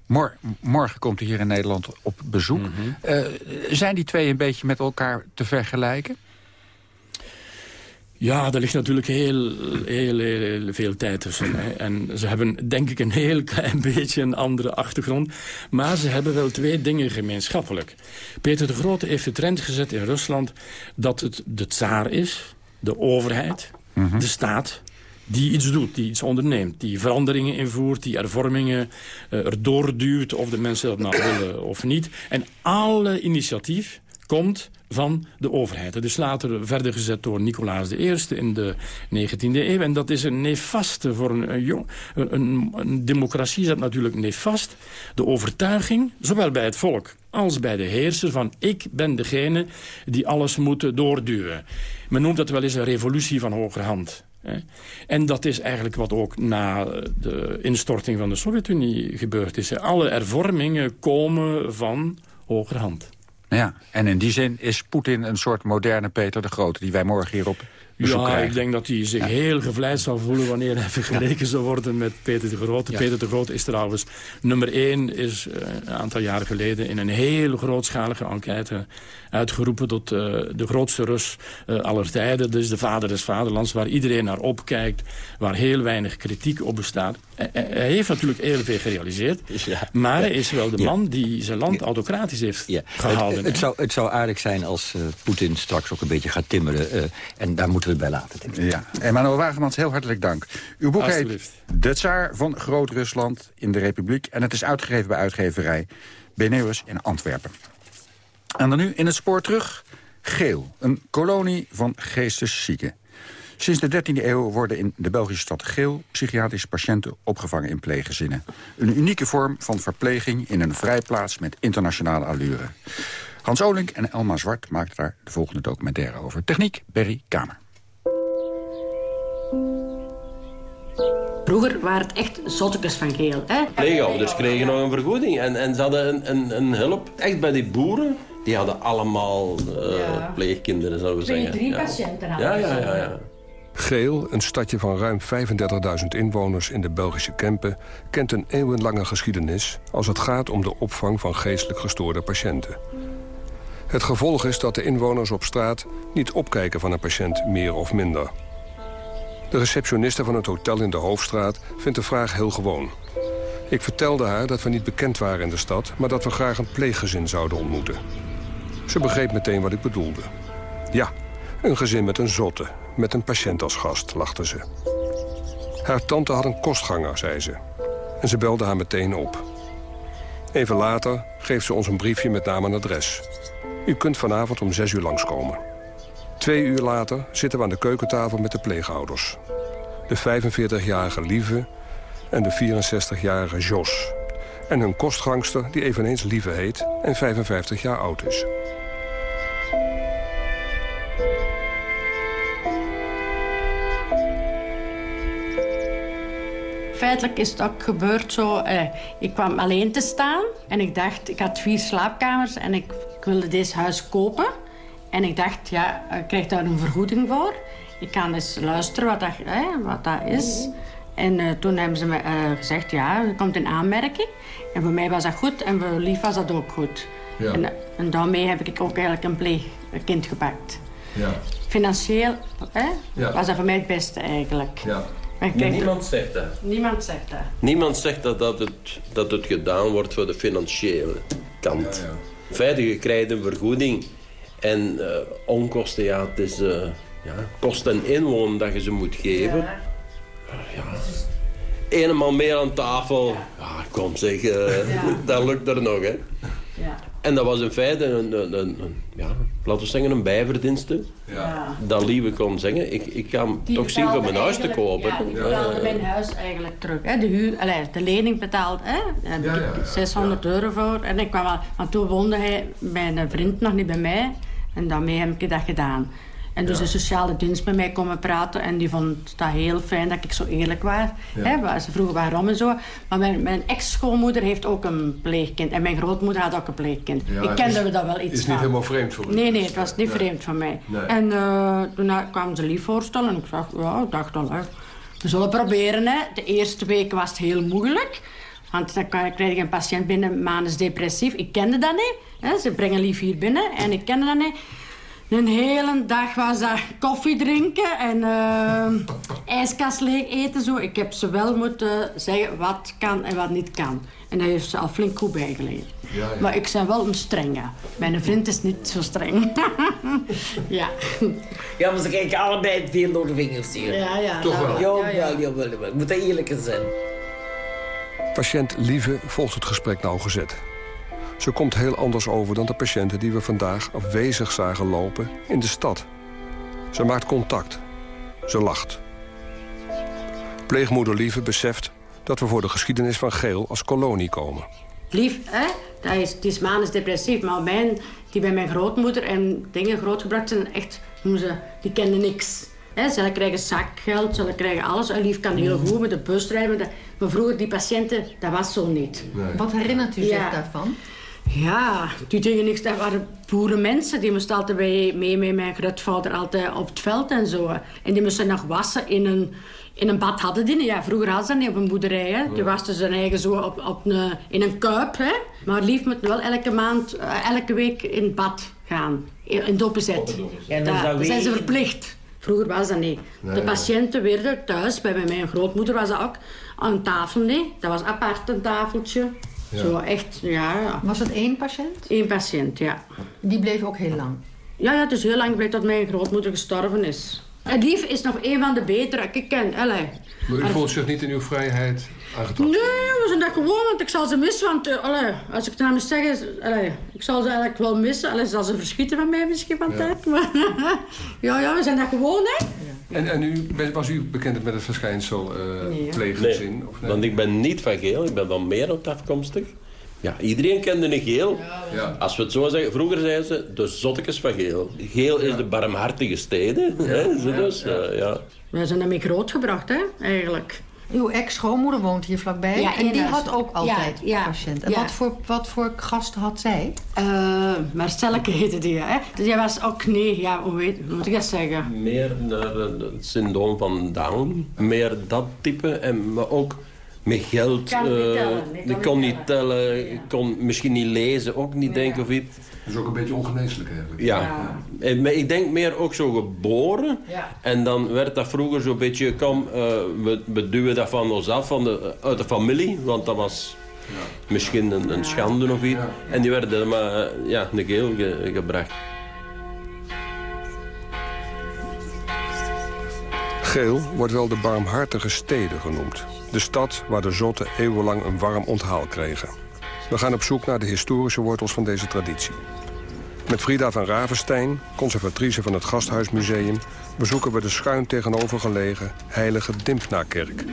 mor morgen komt hij hier in Nederland op bezoek. Uh, zijn die twee een beetje met elkaar te vergelijken? Ja, er ligt natuurlijk heel, heel, heel veel tijd tussen. Hè. En ze hebben denk ik een heel klein beetje een andere achtergrond. Maar ze hebben wel twee dingen gemeenschappelijk. Peter de Grote heeft de trend gezet in Rusland... dat het de tsaar is, de overheid, mm -hmm. de staat die iets doet, die iets onderneemt, die veranderingen invoert, die hervormingen uh, erdoor duwt, of de mensen dat nou willen of niet. En alle initiatief komt van de overheid. Dat is later verder gezet door Nicolaas I in de 19e eeuw. En dat is een nefaste voor een, een, een democratie is dat natuurlijk nefast. De overtuiging, zowel bij het volk als bij de heerser... van ik ben degene die alles moet doorduwen. Men noemt dat wel eens een revolutie van hogerhand. En dat is eigenlijk wat ook na de instorting van de Sovjet-Unie gebeurd is. Alle hervormingen komen van hogerhand. Ja, en in die zin is Poetin een soort moderne Peter de Grote... die wij morgen hier op ja, krijgen. ik denk dat hij zich ja. heel gevleid zou voelen... wanneer hij vergeleken zou worden met Peter de Grote. Ja. Peter de Grote is trouwens nummer één... is uh, een aantal jaren geleden in een heel grootschalige enquête... uitgeroepen tot uh, de grootste Rus uh, aller tijden. Dus de vader des vaderlands, waar iedereen naar opkijkt... waar heel weinig kritiek op bestaat. Hij heeft natuurlijk heel veel gerealiseerd... Ja. maar hij is wel de man die zijn land autocratisch heeft gehouden. Het, het, zou, het zou aardig zijn als Poetin straks ook een beetje gaat timmeren... en daar moeten we bij laten. Ik. Ja. Emmanuel Wagemans, heel hartelijk dank. Uw boek heet De Tsaar van Groot-Rusland in de Republiek... en het is uitgegeven bij uitgeverij Beneus in Antwerpen. En dan nu in het spoor terug. Geel, een kolonie van geesteszieken. Sinds de 13e eeuw worden in de Belgische stad Geel... psychiatrische patiënten opgevangen in pleeggezinnen. Een unieke vorm van verpleging in een vrijplaats met internationale allure. Hans Olink en Elma Zwart maakten daar de volgende documentaire over. Techniek, Berry Kamer. Vroeger waren het echt zottekes van geel. Hè? Pleegouders kregen nog een vergoeding en, en ze hadden een, een, een hulp echt bij die boeren die hadden allemaal uh, Ja. pleegkinderen, zouden we Twee, zeggen. drie ja. patiënten Ja, hadden ja, ze. ja. ja. Geel, een stadje van ruim 35.000 inwoners in de Belgische Kempen... kent een eeuwenlange geschiedenis als het gaat om de opvang van geestelijk gestoorde patiënten. Het gevolg is dat de inwoners op straat niet opkijken van een patiënt meer of minder. De receptioniste van het hotel in de Hoofdstraat vindt de vraag heel gewoon. Ik vertelde haar dat we niet bekend waren in de stad... maar dat we graag een pleeggezin zouden ontmoeten. Ze begreep meteen wat ik bedoelde. Ja, een gezin met een zotte, met een patiënt als gast, lachte ze. Haar tante had een kostganger, zei ze. En ze belde haar meteen op. Even later geeft ze ons een briefje met naam en adres. U kunt vanavond om zes uur langskomen. Twee uur later zitten we aan de keukentafel met de pleegouders. De 45-jarige Lieve en de 64-jarige Jos. En hun kostgangster, die eveneens Lieve heet en 55 jaar oud is. Feitelijk is het ook gebeurd zo. eh, ik kwam alleen te staan en ik dacht, ik had vier slaapkamers en ik, ik wilde deze huis kopen. En ik dacht, ja, ik krijg daar een vergoeding voor. Ik kan eens luisteren wat dat, eh, wat dat is. En eh, toen hebben ze me eh, gezegd, ja, je komt in aanmerking. En voor mij was dat goed en voor Lief was dat ook goed. Ja. En, en daarmee heb ik ook eigenlijk een pleegkind gepakt. Ja. Financieel eh, Ja. was dat voor mij het beste eigenlijk. Ja. Kreeg- niemand zegt dat. Niemand zegt dat. Niemand zegt dat, dat, het, dat het gedaan wordt voor de financiële kant. In feite, je krijgt een vergoeding. En eh, onkosten, ja, het is eh, ja, kost en inwoon dat je ze moet geven. Ja. Eenmaal meer aan tafel. Ja, kom zeg, eh, dat lukt er nog, hè. Ja. En dat was in feite een, een, een, een- ja, laten we zeggen, een bijverdienste. Ja. Dat Lieve kon zeggen, ik, ik ga hem Die toch zien om mijn huis te kopen. Ja, Ja, betaalde ja, mijn huis eigenlijk terug. Hè. De, huur, allee, de lening betaald. Hè. Daar heb ik 600 euro voor. En ik kwam al, want toen woonde hij bij een vriend nog niet bij mij. En daarmee heb ik dat gedaan. En dus Ja. de sociale dienst met mij komen praten. En die vond dat heel fijn dat ik zo eerlijk was. Ja. Ze vroegen waarom en zo. Maar mijn, mijn ex-schoonmoeder heeft ook een pleegkind. En mijn grootmoeder had ook een pleegkind. Ja, ik kende is- er wel iets is niet helemaal vreemd voor u. Nee, nee, het was niet vreemd voor mij. Nee. En eh, toen kwamen ze lief voorstellen. En ik zag, ja, ik dacht al, we zullen proberen. Hè. De eerste week was het heel moeilijk. Want dan krijg je een patiënt binnen, manisch depressief. Ik kende dat niet. Hè. Ze brengen lief hier binnen en ik kende dat niet. Een hele dag was dat koffie drinken en eh ijskast leeg eten. Zo. Ik heb ze wel moeten zeggen wat kan en wat niet kan. En daar heeft ze al flink goed bijgeleerd. Ja, ja. Maar ik ben wel een strenge. Mijn vriend is niet zo streng. ja. Ja, maar ze kijken allebei veel door de vingers hier. Ja, ja. Toch wel? Jawel, jawel, jawel. Ik moet dat eerlijk zijn. Patiënt Lieve volgt het gesprek nauwgezet. Ze komt heel anders over dan de patiënten die we vandaag afwezig zagen lopen in de stad. Ze maakt contact. Ze lacht. Pleegmoeder Lieve beseft dat we voor de geschiedenis van Geel als kolonie komen. Lief, hè? Dat is, het is depressief. Maar mijn, die bij mijn grootmoeder en dingen grootgebracht zijn, echt, noemen ze, die kenden niks. Hè, ze krijgen zakgeld, ze krijgen alles. En Lief kan heel goed met de bus rijden. Maar vroeger, die patiënten, dat was zo niet. Wat herinnert u zich Ja. daarvan? Ja, die dingen niks. Dat waren boerenmensen. Die moesten altijd bij, mee met mijn grootvader altijd op het veld en zo. En die moesten nog wassen in een, in een bad. Hadden die. Ja, vroeger hadden ze dat niet op een boerderij. Hè. Die wasten zijn eigen zo op, op een, in een kuip. Hè. Maar lief moet wel elke maand, eh, elke week in het bad gaan. In, in en dan Dat- dat zijn ze verplicht. Vroeger was dat niet. Nee, de nee. patiënten werden thuis, bij mijn grootmoeder was dat ook, aan een tafel niet. Dat was apart een tafeltje. Ja. Zo echt, ja, ja. Was het één patiënt? Eén patiënt, ja. Die bleef ook heel lang? Ja, ja, het is heel lang geweest dat mijn grootmoeder gestorven is. Het lief is nog een van de betere dat ik ken. Allee. Maar u voelt zich niet in uw vrijheid aangetast? Nee, we zijn dat gewoon, want ik zal ze missen. Want uh, allee, als ik het zeggen, allee, ik zal ze eigenlijk wel missen. Allee, zal ze verschieten van mij misschien van Ja. tijd. Maar ja, ja, we zijn dat gewoon, hè. En, en u, was u bekend met het verschijnsel eh pleeggezin? Nee, Of nee? want ik ben niet van geel, ik ben van Merelt afkomstig. Ja, iedereen kende een geel. Ja. Als we het zo zeggen, vroeger zeiden ze de zottekes van geel. Geel is de barmhartige steden. Hè, dus, ja. Wij zijn daarmee grootgebracht, hè, eigenlijk. Uw ex-schoonmoeder woont hier vlakbij. Ja, en die had ook altijd Ja, ja, patiënt. En ja. wat, voor, wat voor gasten had zij? Eh, Marcelleke heette die, hè. Dus jij was ook, nee, ja, hoe, weet, hoe moet ik dat zeggen? Meer naar het syndroom van Down. Meer dat type. En, maar ook met geld. Kan niet eh, tellen, kan ik kon niet tellen. Ik kon misschien niet lezen. Ook niet denken of iets. Dat is ook een beetje ongeneeslijk eigenlijk. Ja. En, maar ik denk meer ook zo geboren. Ja. En dan werd dat vroeger zo'n beetje... Kom, eh, we, we duwen dat van ons af, van de, uit de familie. Want dat was misschien een, een schande of iets. En die werden maar eh, ja, de keel ge- gebracht. Geel wordt wel de barmhartige steden genoemd. De stad waar de zotten eeuwenlang een warm onthaal kregen. We gaan op zoek naar de historische wortels van deze traditie. Met Frida van Ravenstein, conservatrice van het Gasthuismuseum... bezoeken we de schuin tegenover gelegen heilige Dimpna-kerk.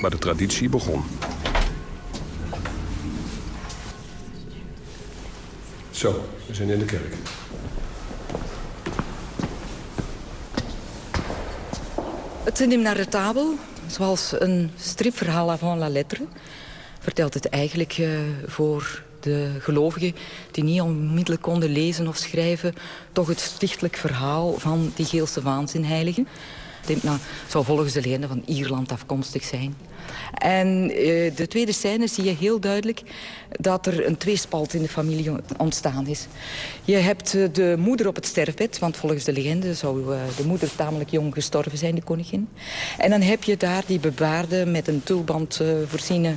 Waar de traditie begon. Zo, we zijn in de kerk. Het Nimnaretabel, zoals een stripverhaal avant la lettre... vertelt het eigenlijk eh, voor de gelovigen die niet onmiddellijk konden lezen of schrijven... toch het stichtelijk verhaal van die Geelse waanzinheilige. Dimna zou volgens de legende van Ierland afkomstig zijn. En eh, de tweede scène zie je heel duidelijk dat er een tweespalt in de familie ontstaan is. Je hebt eh, de moeder op het sterfbed, want volgens de legende zou eh, de moeder tamelijk jong gestorven zijn, de koningin. En dan heb je daar die bebaarde met een tulband voorziene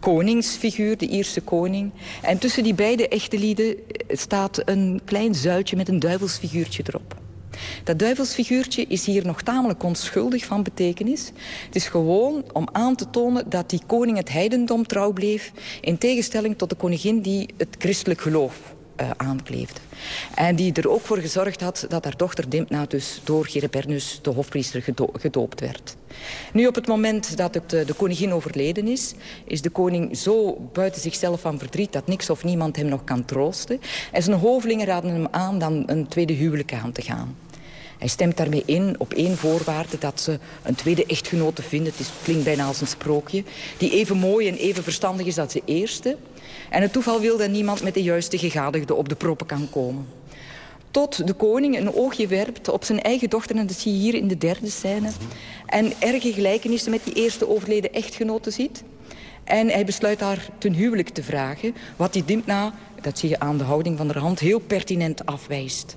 koningsfiguur, de Ierse koning. En tussen die beide echte lieden staat een klein zuiltje met een duivelsfiguurtje erop. Dat duivelsfiguurtje is hier nog tamelijk onschuldig van betekenis. Het is gewoon om aan te tonen dat die koning het heidendom trouw bleef... in tegenstelling tot de koningin die het christelijk geloof uh, aankleefde. En die er ook voor gezorgd had dat haar dochter Dimpna dus door Gerebernus, de hofpriester, gedo gedoopt werd. Nu op het moment dat uh, de koningin overleden is... is de koning zo buiten zichzelf van verdriet... dat niks of niemand hem nog kan troosten. En zijn hovelingen raden hem aan dan een tweede huwelijk aan te gaan. Hij stemt daarmee in op één voorwaarde dat ze een tweede echtgenote vinden. Het klinkt bijna als een sprookje. Die even mooi en even verstandig is als de eerste. En het toeval wil dat niemand met de juiste gegadigde op de proppen kan komen. Tot de koning een oogje werpt op zijn eigen dochter. En dat zie je hier in de derde scène. En erge gelijkenissen met die eerste overleden echtgenote ziet. En hij besluit haar ten huwelijk te vragen. Wat die Dimpna, dat zie je aan de houding van de hand, heel pertinent afwijst.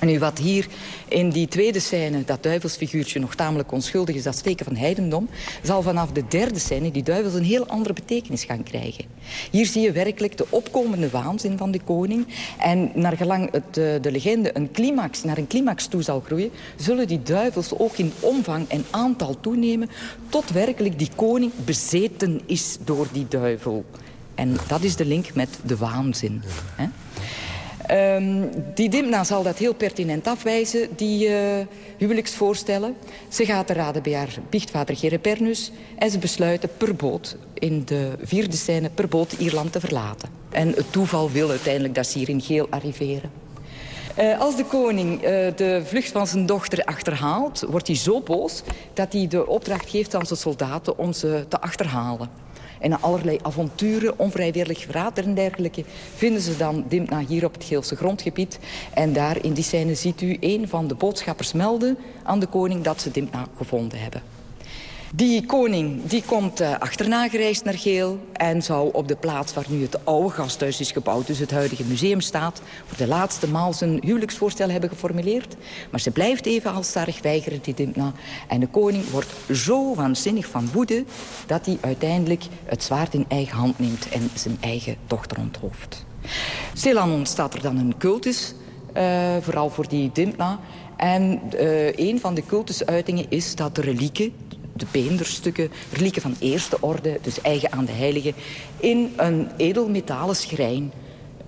Nu wat hier in die tweede scène, dat duivelsfiguurtje nog tamelijk onschuldig is, dat steken van heidendom, zal vanaf de derde scène die duivels een heel andere betekenis gaan krijgen. Hier zie je werkelijk de opkomende waanzin van de koning. En naar gelang het, de, de legende een climax, naar een climax toe zal groeien, zullen die duivels ook in omvang en aantal toenemen, tot werkelijk die koning bezeten is door die duivel. En dat is de link met de waanzin. Um, die Dimna zal dat heel pertinent afwijzen, die uh, huwelijksvoorstellen. Ze gaat bij haar biechtvader Gerebernus en ze besluiten per boot, in de vierde scène, per boot Ierland te verlaten. En het toeval wil uiteindelijk dat ze hier in geel arriveren. Uh, als de koning uh, de vlucht van zijn dochter achterhaalt, wordt hij zo boos dat hij de opdracht geeft aan zijn soldaten om ze te achterhalen. En allerlei avonturen, onvrijwillig verraad en dergelijke... vinden ze dan Dimpna hier op het Geelse grondgebied. En daar in die scène ziet u een van de boodschappers melden aan de koning... dat ze Dimpna gevonden hebben. Die koning die komt uh, achterna gereisd naar Geel... en zou op de plaats waar nu het oude gasthuis is gebouwd... dus het huidige museum staat... voor de laatste maal zijn huwelijksvoorstel hebben geformuleerd. Maar ze blijft even halstarrig weigeren, die Dimpna. En de koning wordt zo waanzinnig van woede... dat hij uiteindelijk het zwaard in eigen hand neemt... en zijn eigen dochter onthoofd. Stilaan ontstaat er dan een cultus... Uh, vooral voor die Dimpna... En uh, een van de cultusuitingen is dat de relieken, de beenderstukken, relieken van eerste orde, dus eigen aan de heilige, in een edelmetalen schrijn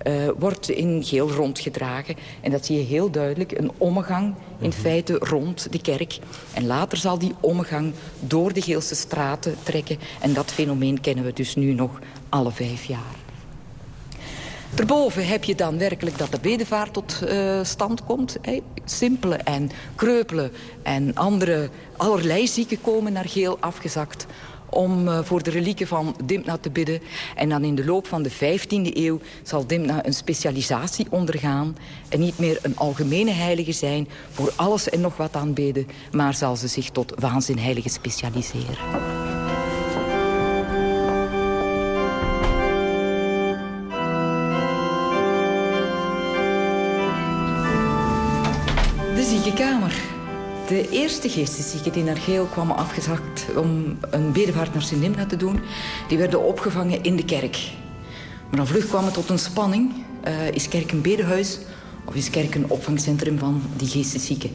uh, wordt in geel rondgedragen. En dat zie je heel duidelijk, een omgang in feite rond de kerk. En later zal die omgang door de Geelse straten trekken. En dat fenomeen kennen we dus nu nog alle vijf jaar. Daarboven heb je dan werkelijk dat de bedevaart tot uh, stand komt. Hè. Simpele en kreupelen en andere allerlei zieken komen naar geel afgezakt om uh, voor de relieken van Dimna te bidden. En dan in de loop van de 15e eeuw zal Dimna een specialisatie ondergaan... en niet meer een algemene heilige zijn voor alles en nog wat aanbeden... maar zal ze zich tot waanzinheilige specialiseren. De eerste geesteszieken die naar Geel kwamen afgezakt om een bedevaart naar Sint-Nimna te doen, die werden opgevangen in de kerk. Maar dan vlug kwam het tot een spanning. Uh, is kerk een bedehuis of is kerk een opvangcentrum van die geesteszieken?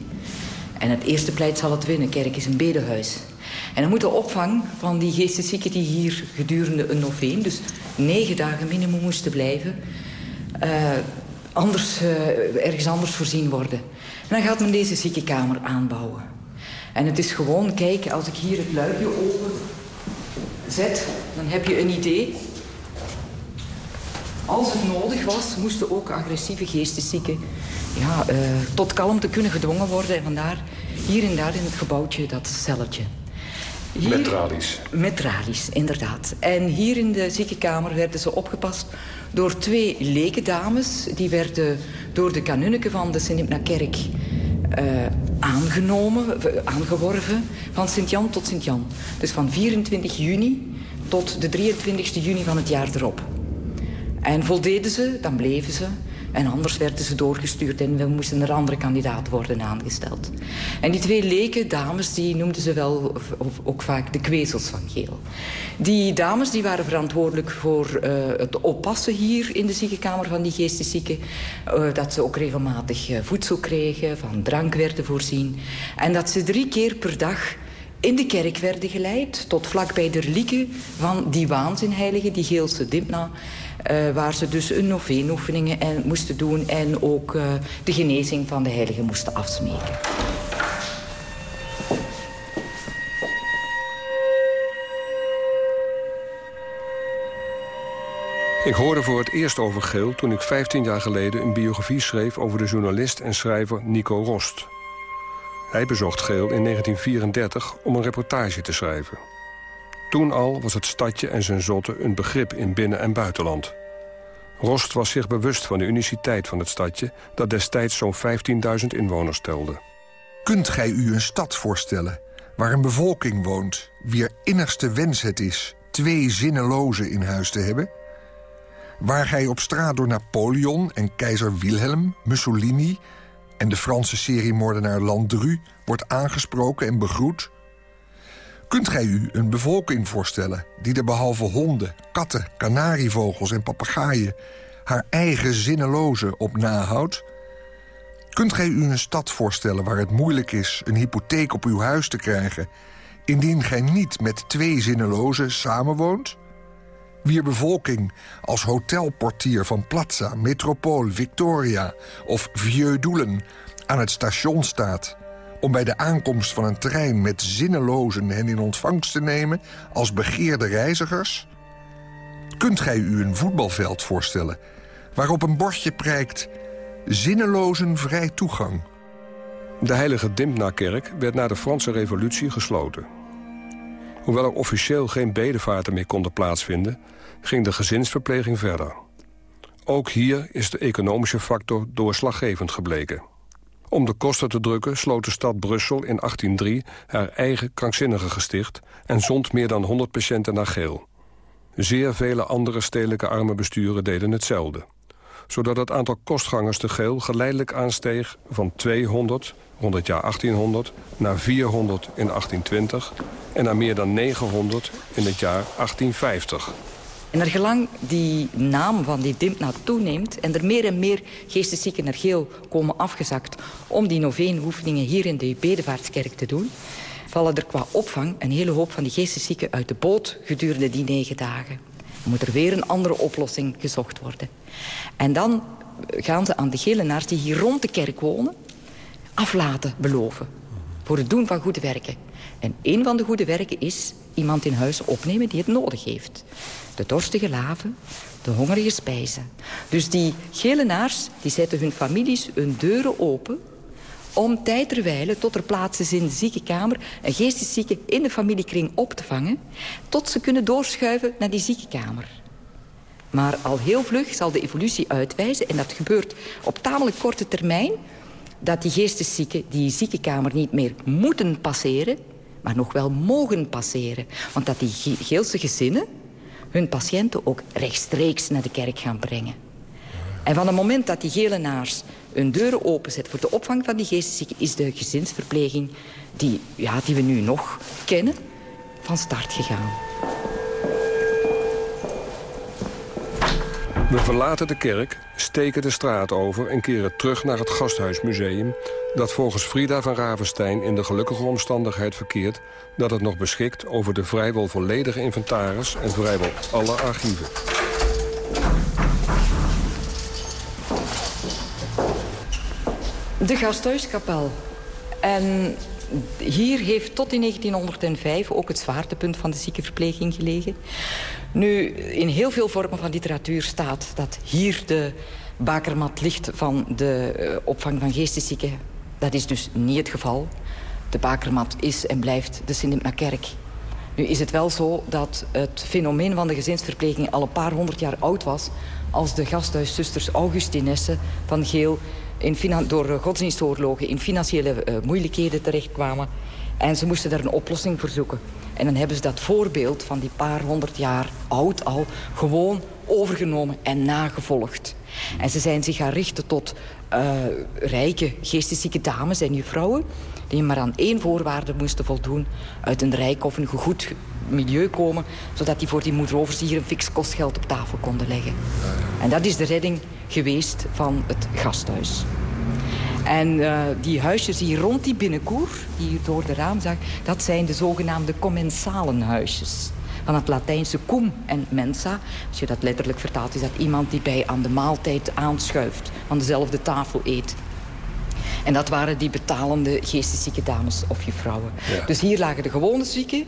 En het eerste pleit zal het winnen. Kerk is een bedehuis. En dan moet de opvang van die geesteszieken die hier gedurende een noveen, dus negen dagen minimum moesten blijven, uh, anders, uh, ergens anders voorzien worden. En dan gaat men deze ziekenkamer aanbouwen. En het is gewoon, kijk, als ik hier het luikje open zet, dan heb je een idee. Als het nodig was, moesten ook agressieve geesteszieken ja, uh, tot kalmte kunnen gedwongen worden. En vandaar hier en daar in het gebouwtje dat celletje. Hier, met tralies. Met tralies, inderdaad. En hier in de ziekenkamer werden ze opgepast door twee lekendames. Die werden door de kanunniken van de Sint-Kerk uh, aangenomen, aangeworven, van Sint-Jan tot Sint-Jan. Dus van 24 juni tot de 23 juni van het jaar erop. En voldeden ze, dan bleven ze. En anders werden ze doorgestuurd en we moesten er andere kandidaten worden aangesteld. En die twee leken dames, die noemden ze wel of, ook vaak de kwezels van Geel. Die dames die waren verantwoordelijk voor uh, het oppassen hier in de ziekenkamer van die geesteszieken. Uh, dat ze ook regelmatig uh, voedsel kregen, van drank werden voorzien. En dat ze drie keer per dag in de kerk werden geleid... tot vlakbij de relieken van die waanzinheilige, die Geelse Dimna... Uh, waar ze dus een novenoefeningen en moesten doen... en ook uh, de genezing van de heilige moesten afsmeken. Ik hoorde voor het eerst over Geel toen ik 15 jaar geleden... een biografie schreef over de journalist en schrijver Nico Rost. Hij bezocht Geel in 1934 om een reportage te schrijven. Toen al was het stadje en zijn zotte een begrip in binnen- en buitenland. Rost was zich bewust van de uniciteit van het stadje... dat destijds zo'n 15.000 inwoners telde. Kunt gij u een stad voorstellen waar een bevolking woont... wier innigste wens het is twee zinnelozen in huis te hebben? Waar gij op straat door Napoleon en keizer Wilhelm, Mussolini... en de Franse seriemoordenaar Landru wordt aangesproken en begroet... Kunt gij u een bevolking voorstellen die er behalve honden, katten, kanarievogels en papegaaien haar eigen zinneloze op nahoudt? Kunt gij u een stad voorstellen waar het moeilijk is een hypotheek op uw huis te krijgen, indien gij niet met twee zinnelozen samenwoont? Wier bevolking als hotelportier van Plaza, Metropool, Victoria of Vieux Doelen aan het station staat om bij de aankomst van een trein met zinnelozen hen in ontvangst te nemen als begeerde reizigers? Kunt gij u een voetbalveld voorstellen waarop een bordje prijkt zinnelozen vrij toegang? De heilige Dimpna-kerk werd na de Franse revolutie gesloten. Hoewel er officieel geen bedevaarten meer konden plaatsvinden... ging de gezinsverpleging verder. Ook hier is de economische factor doorslaggevend gebleken. Om de kosten te drukken sloot de stad Brussel in 1803 haar eigen krankzinnige gesticht... en zond meer dan 100 patiënten naar Geel. Zeer vele andere stedelijke armenbesturen deden hetzelfde. Zodat het aantal kostgangers te Geel geleidelijk aansteeg van 200 rond het jaar 1800... naar 400 in 1820 en naar meer dan 900 in het jaar 1850. En naar gelang die naam van die Dimpna toeneemt... en er meer en meer geesteszieken naar geel komen afgezakt... om die noveenoefeningen hier in de Bedevaartskerk te doen... vallen er qua opvang een hele hoop van die geesteszieken uit de boot... gedurende die negen dagen. Dan moet er weer een andere oplossing gezocht worden. En dan gaan ze aan de gelenaars die hier rond de kerk wonen... aflaten beloven voor het doen van goede werken. En een van de goede werken is iemand in huis opnemen die het nodig heeft. De dorstige laven, de hongerige spijzen. Dus die gelenaars die zetten hun families hun deuren open om tijdterwijle tot er plaats is in de ziekenkamer... een geesteszieke in de familiekring op te vangen... tot ze kunnen doorschuiven naar die ziekenkamer. Maar al heel vlug zal de evolutie uitwijzen... en dat gebeurt op tamelijk korte termijn... dat die geesteszieken die ziekenkamer niet meer moeten passeren... maar nog wel mogen passeren. Want dat die Geelse gezinnen hun patiënten ook rechtstreeks naar de kerk gaan brengen. En van het moment dat die gelenaars hun deuren openzet voor de opvang van die geesteszieken... is de gezinsverpleging die, ja, die we nu nog kennen, van start gegaan. We verlaten de kerk, steken de straat over en keren terug naar het Gasthuismuseum... dat volgens Frida van Ravenstein in de gelukkige omstandigheid verkeert... dat het nog beschikt over de vrijwel volledige inventaris en vrijwel alle archieven. De Gasthuiskapel. En hier heeft tot in 1905 ook het zwaartepunt van de ziekenverpleging gelegen. Nu, in heel veel vormen van literatuur staat dat hier de bakermat ligt van de eh, opvang van geesteszieken. Dat is dus niet het geval. De bakermat is en blijft de Sint-Kerk. Nu is het wel zo dat het fenomeen van de gezinsverpleging al een paar honderd jaar oud was... als de gasthuiszusters Augustinessen van Geel in door godsdienstoorlogen in financiële uh, moeilijkheden terechtkwamen. En ze moesten daar een oplossing voor zoeken. En dan hebben ze dat voorbeeld van die paar honderd jaar oud al gewoon overgenomen en nagevolgd. En ze zijn zich gaan richten tot uh, rijke geesteszieke dames en juffrouwen... die maar aan één voorwaarde moesten voldoen... uit een rijk of een goed milieu komen... zodat die voor die moedrovers hier een fix kostgeld op tafel konden leggen. En dat is de redding geweest van het gasthuis. En uh, die huisjes hier rond die binnenkoer, die u door de raam zag... dat zijn de zogenaamde commensalenhuisjes. Van het Latijnse cum en mensa. Als je dat letterlijk vertaalt, is dat iemand die bij aan de maaltijd aanschuift. Van dezelfde tafel eet. En dat waren die betalende geesteszieke dames of juffrouwen. Ja. Dus hier lagen de gewone zieken...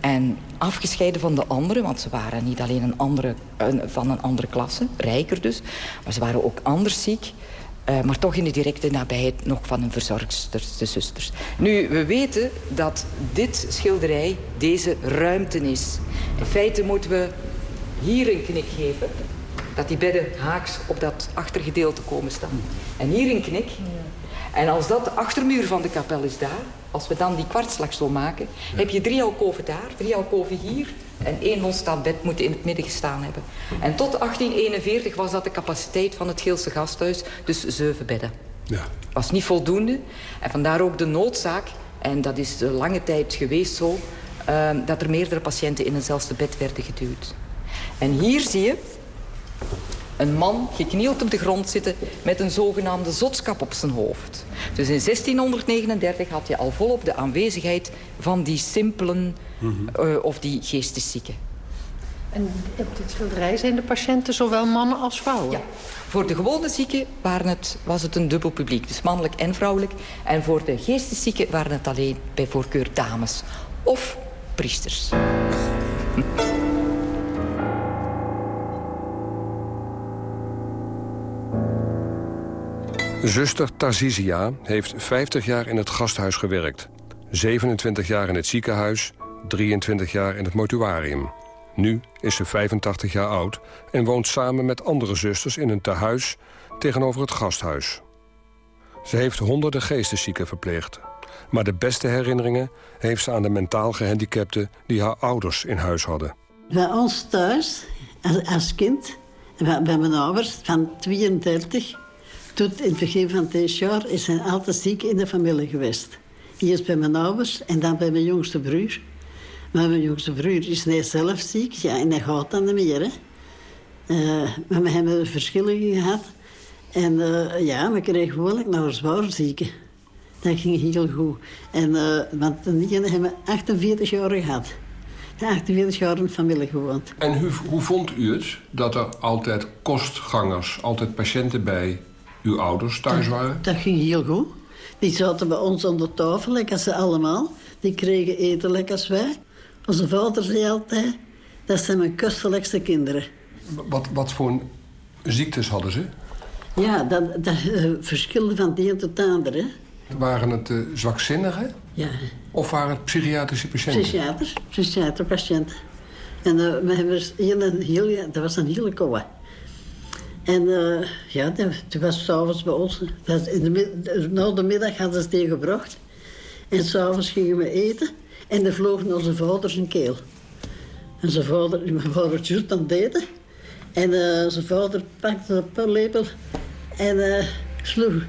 En afgescheiden van de anderen, want ze waren niet alleen een andere, een, van een andere klasse, rijker dus, maar ze waren ook anders ziek. Uh, maar toch in de directe nabijheid nog van een verzorgsters, de zusters. Nu, we weten dat dit schilderij deze ruimte is. In feite moeten we hier een knik geven. Dat die bedden haaks op dat achtergedeelte komen staan. En hier een knik. En als dat de achtermuur van de kapel is daar, als we dan die kwartslag zo maken, heb je drie alkoven daar, drie alkoven hier en één losstaand bed moet in het midden gestaan hebben. En tot 1841 was dat de capaciteit van het Geelse gasthuis, dus zeven bedden. Ja. Was niet voldoende. En vandaar ook de noodzaak, en dat is de lange tijd geweest zo, uh, dat er meerdere patiënten in eenzelfde bed werden geduwd. En hier zie je een man geknield op de grond zitten met een zogenaamde zotskap op zijn hoofd. Dus in 1639 had je al volop de aanwezigheid van die simpelen mm of die geesteszieken. En op dit schilderij zijn de patiënten zowel mannen als vrouwen? Ja. Voor de gewone zieken waren het, was het een dubbel publiek, dus mannelijk en vrouwelijk. En voor de geesteszieken waren het alleen bij voorkeur dames of priesters. Zuster Tarzizia heeft 50 jaar in het gasthuis gewerkt. 27 jaar in het ziekenhuis, 23 jaar in het mortuarium. Nu is ze 85 jaar oud en woont samen met andere zusters in een tehuis tegenover het gasthuis. Ze heeft honderden geesteszieken verpleegd. Maar de beste herinneringen heeft ze aan de mentaal gehandicapten die haar ouders in huis hadden. Bij ons thuis, als, als kind, bij mijn ouders van 32 tot in het begin van dit jaar is hij altijd ziek in de familie geweest. Eerst bij mijn ouders en dan bij mijn jongste broer. Maar mijn jongste broer is niet zelf ziek. Ja, en hij gaat dan niet meer. Uh, maar we hebben verschillen gehad. En uh, ja, we kregen gewoonlijk naar zwaar zieken. Dat ging heel goed. En, uh, want ene hebben 48 jaar gehad. 48 jaar in familie gewoond. En hoe, hoe vond u het dat er altijd kostgangers, altijd patiënten bij uw ouders thuis waren? Dat, ging heel goed. Die zaten bij ons aan de tafel, lekker ze allemaal. Die kregen eten lekker als wij. Onze vader zei altijd, dat zijn mijn kostelijkste kinderen. Wat, wat voor ziektes hadden ze? Ja, dat, dat uh, verschilde van de een tot de andere. Waren het uh, zwakzinnigen? Ja. Of waren het psychiatrische patiënten? Psychiaters, psychiaterpatiënten. En uh, we hebben een heel, dat was een hele koude. En uh, ja, toen was s'avonds bij ons. In de, na de middag hadden ze die gebracht. En s'avonds gingen we eten. En dan vloog onze vader zijn keel. En zijn vader, mijn vader aan het eten. En uh, zijn vader pakte een paplepel en uh, sloeg.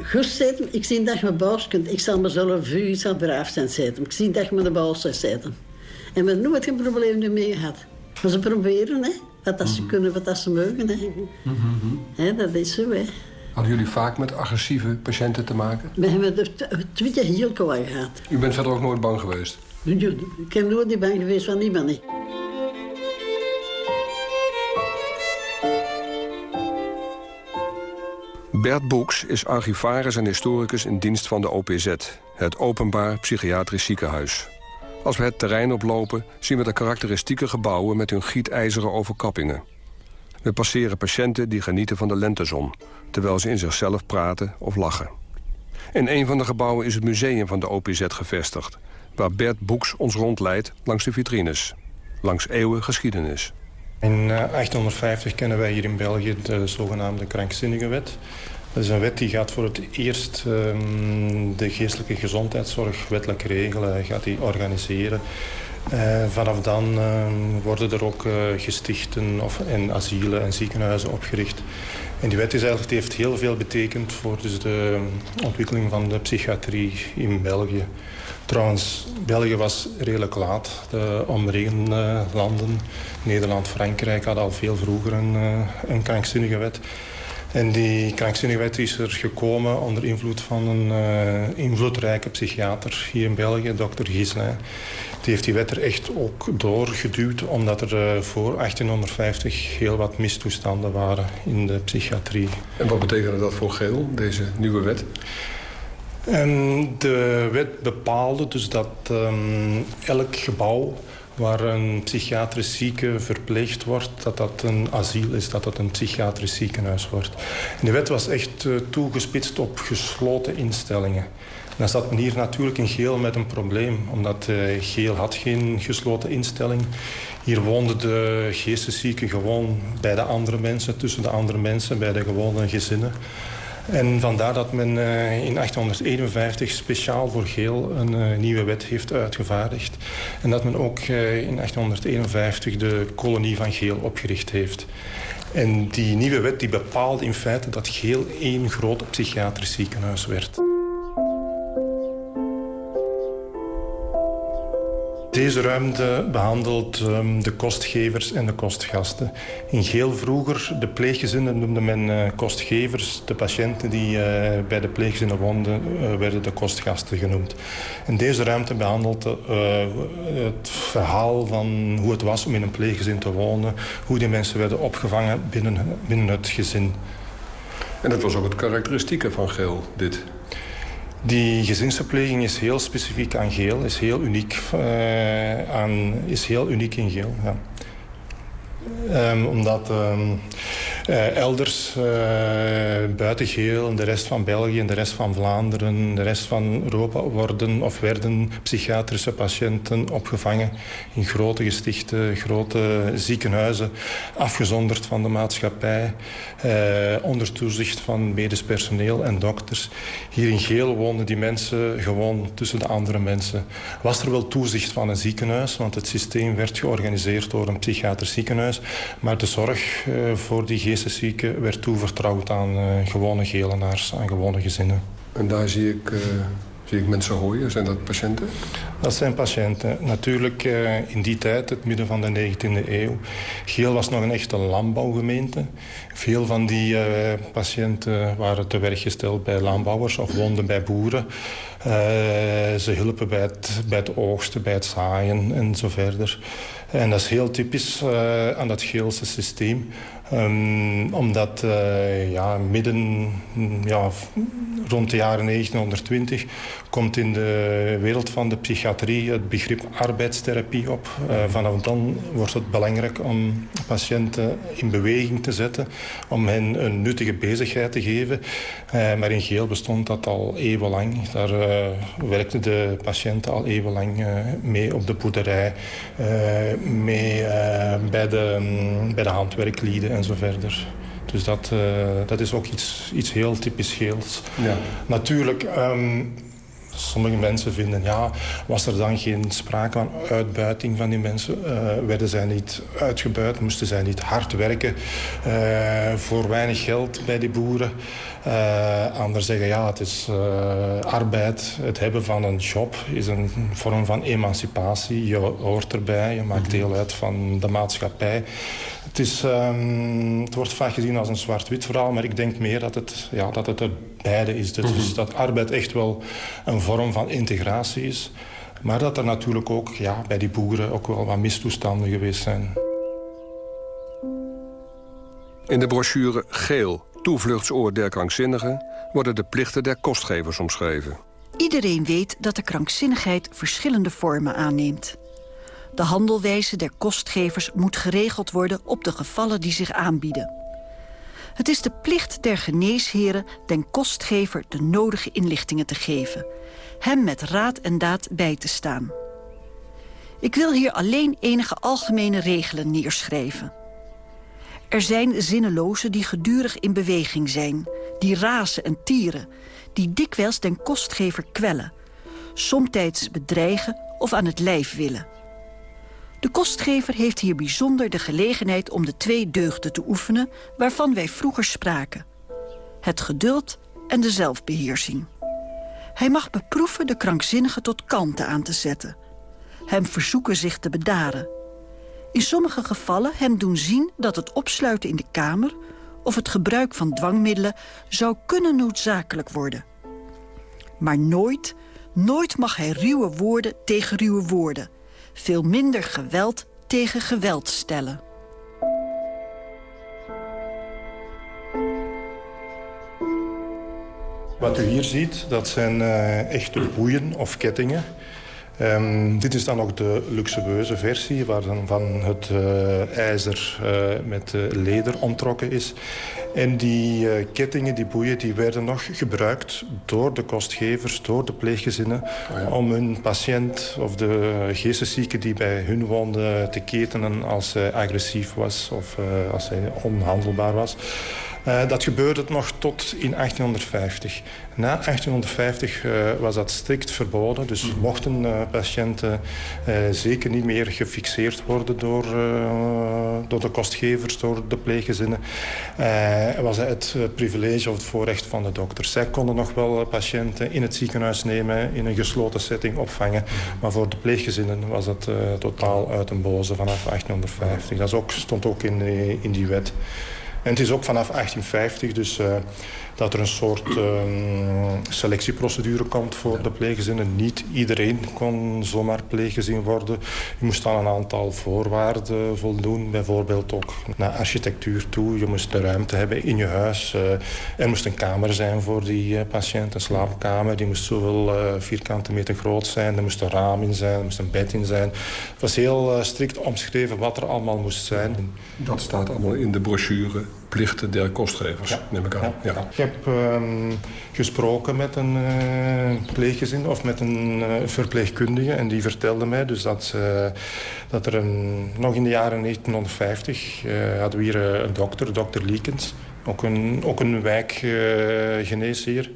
Gust zitten, ik zie dat je me baas kunt. Ik zal mezelf vuur zal braaf zijn zitten. Ik zie dat je me de baas zitten. En we hebben nooit geen probleem mee gehad. Maar ze proberen, hè. Wat dat ze Mhm. kunnen, wat dat ze mogen, hè. hè dat is zo, hè. Hadden jullie vaak met agressieve patiënten te maken? We hebben er t- twee keer heel kwaad gehad. U bent verder ook nooit bang geweest? Ik heb nooit niet bang geweest van niemand. Bert Boeks is archivaris en historicus in dienst van de OPZ... het Openbaar Psychiatrisch Ziekenhuis. Als we het terrein oplopen, zien we de karakteristieke gebouwen... met hun gietijzeren overkappingen. We passeren patiënten die genieten van de lentezon... terwijl ze in zichzelf praten of lachen. In een van de gebouwen is het museum van de OPZ gevestigd... waar Bert Boeks ons rondleidt langs de vitrines. Langs eeuwen geschiedenis. In eh, 1850 kennen wij hier in België de zogenaamde krankzinnige wet. Dat is een wet die gaat voor het eerst ehm, de geestelijke gezondheidszorg wettelijk regelen, gaat die organiseren. Eh, vanaf dan ehm, worden er ook eh, gestichten of, en asielen en ziekenhuizen opgericht. En die wet is eigenlijk, die heeft heel veel betekend voor dus de ontwikkeling van de psychiatrie in België. Trouwens, België was redelijk laat. De omringende landen, Nederland, Frankrijk, hadden al veel vroeger een, eh, een krankzinnige wet. En die krankzinnige wet is er gekomen onder invloed van een eh, invloedrijke psychiater hier in België, dokter Gislin. Die heeft die wet er echt ook doorgeduwd, omdat er eh, voor 1850 heel wat mistoestanden waren in de psychiatrie. En wat betekende dat voor Geel, deze nieuwe wet? En de wet bepaalde dus dat ehm, elk gebouw waar een psychiatrisch zieke verpleegd wordt, dat dat een asiel is, dat dat een psychiatrisch ziekenhuis wordt. De wet was echt eh, toegespitst op gesloten instellingen. Dan zat men hier natuurlijk in Geel met een probleem, omdat eh, Geel had geen gesloten instelling. Hier woonden de geesteszieken gewoon bij de andere mensen, tussen de andere mensen, bij de gewone gezinnen. En vandaar dat men eh, in 1851 speciaal voor Geel een eh, nieuwe wet heeft uitgevaardigd. En dat men ook eh, in 1851 de kolonie van Geel opgericht heeft. En die nieuwe wet die bepaalde in feite dat Geel één groot psychiatrisch ziekenhuis werd. Deze ruimte behandelt um, de kostgevers en de kostgasten. In Geel vroeger, de pleeggezinnen noemde men uh, kostgevers. De patiënten die uh, bij de pleeggezinnen woonden, uh, werden de kostgasten genoemd. En deze ruimte behandelt het verhaal van hoe het was om in een pleeggezin te wonen. Hoe die mensen werden opgevangen binnen, binnen het gezin. En dat was ook het karakteristieke van Geel, dit. Die gezinsverpleging is heel specifiek aan geel, is heel uniek, uh, aan, is heel uniek in geel. Ja. Um, omdat um, uh, elders uh, buiten geel de rest van België de rest van Vlaanderen, de rest van Europa worden of werden psychiatrische patiënten opgevangen in grote gestichten, grote ziekenhuizen, afgezonderd van de maatschappij, uh, onder toezicht van medisch personeel en dokters. Hier in geel woonden die mensen gewoon tussen de andere mensen. Was er wel toezicht van een ziekenhuis, want het systeem werd georganiseerd door een psychiatrisch ziekenhuis. Maar de zorg uh, voor die geesteszieken werd toevertrouwd aan uh, gewone gelenaars, aan gewone gezinnen. En daar zie ik, ik mensen hooien. Zijn dat patiënten? Dat zijn patiënten. Natuurlijk in die tijd, het midden van de 19e eeuw. Geel was nog een echte landbouwgemeente. Veel van die patiënten waren te werk gesteld bij landbouwers of woonden bij boeren. ze helpen bij het, bij het oogsten, bij het zaaien en zo verder. En dat is heel typisch aan dat Geelse systeem. Um, omdat uh, ja, midden ja, rond de jaren 1920 komt in de wereld van de psychiatrie het begrip arbeidstherapie op. Uh, vanaf dan wordt het belangrijk om patiënten in beweging te zetten, om hen een nuttige bezigheid te geven. Uh, maar in Geel bestond dat al eeuwenlang. Daar werkten de patiënten al eeuwenlang mee op de boerderij, mee bij, de, um, bij de handwerklieden en zo verder. Dus dat, uh, dat is ook iets, iets heel typisch Geels. Ja. Natuurlijk, um, sommige mensen vinden, ja, was er dan geen sprake van uitbuiting van die mensen? Uh, werden zij niet uitgebuit? Moesten zij niet hard werken uh, voor weinig geld bij die boeren? Anderen zeggen, ja, het is arbeid. Het hebben van een job is een vorm van emancipatie. Je hoort erbij, je maakt mhm. deel uit van de maatschappij. Het, is, um, het wordt vaak gezien als een zwart-wit verhaal, maar ik denk meer dat het, ja, dat het er beide is. Dat, dus dat arbeid echt wel een vorm van integratie is. Maar dat er natuurlijk ook ja, bij die boeren ook wel wat mistoestanden geweest zijn. In de brochure Geel, toevluchtsoor der krankzinnigen... worden de plichten der kostgevers omschreven. Iedereen weet dat de krankzinnigheid verschillende vormen aanneemt. De handelwijze der kostgevers moet geregeld worden op de gevallen die zich aanbieden. Het is de plicht der geneesheren den kostgever de nodige inlichtingen te geven. Hem met raad en daad bij te staan. Ik wil hier alleen enige algemene regelen neerschrijven. Er zijn zinnelozen die gedurig in beweging zijn, die razen en tieren, die dikwijls den kostgever kwellen, somtijds bedreigen of aan het lijf willen. De kostgever heeft hier bijzonder de gelegenheid om de twee deugden te oefenen... waarvan wij vroeger spraken. Het geduld en de zelfbeheersing. Hij mag beproeven de krankzinnige tot kalmte aan te zetten. Hem verzoeken zich te bedaren. In sommige gevallen hem doen zien dat het opsluiten in de kamer... of het gebruik van dwangmiddelen zou kunnen noodzakelijk worden. Maar nooit, nooit mag hij ruwe woorden tegen ruwe woorden veel minder geweld tegen geweld stellen. Wat u hier ziet, dat zijn uh, echte boeien of kettingen. Um, dit is dan ook de luxueuze versie, waar dan van het uh, ijzer uh, met uh, leder ontrokken is. En die kettingen, die boeien, die werden nog gebruikt door de kostgevers, door de pleeggezinnen... Oh om hun patiënt of de geesteszieke die bij hun woonde te ketenen als hij agressief was of als hij onhandelbaar was. Uh, dat gebeurde nog tot in 1850. Na 1850 uh, was dat strikt verboden. Dus mm. mochten uh, patiënten zeker niet meer gefixeerd worden door, door de kostgevers, door de pleeggezinnen. was het privilege of het voorrecht van de dokter. Zij konden nog wel patiënten in het ziekenhuis nemen, in een gesloten setting opvangen. Mm. Maar voor de pleeggezinnen was dat totaal uit een boze vanaf 1850. Dat ook, stond ook in, in die wet. En het is ook vanaf 1850 dus uh, dat er een soort um, selectieprocedure komt voor de pleeggezinnen. Niet iedereen kon zomaar pleeggezin worden. Je moest aan een aantal voorwaarden voldoen. Bijvoorbeeld ook naar architectuur toe. Je moest de ruimte hebben in je huis. Uh, er moest een kamer zijn voor die uh, patiënt, een slaapkamer. Die moest zoveel vierkante meter groot zijn. Er moest een raam in zijn, er moest een bed in zijn. Het was heel strikt omschreven wat er allemaal moest zijn. Dat staat allemaal in de brochure plichten der kostgevers, neem ik aan. Ja. Ik heb um, gesproken met een uh, pleeggezin of met een uh, verpleegkundige en die vertelde mij dus dat, uh, dat er een, nog in de jaren 1950 hadden we hier een dokter, dokter Liekens. Ook een, ook een wijkgeneesheer.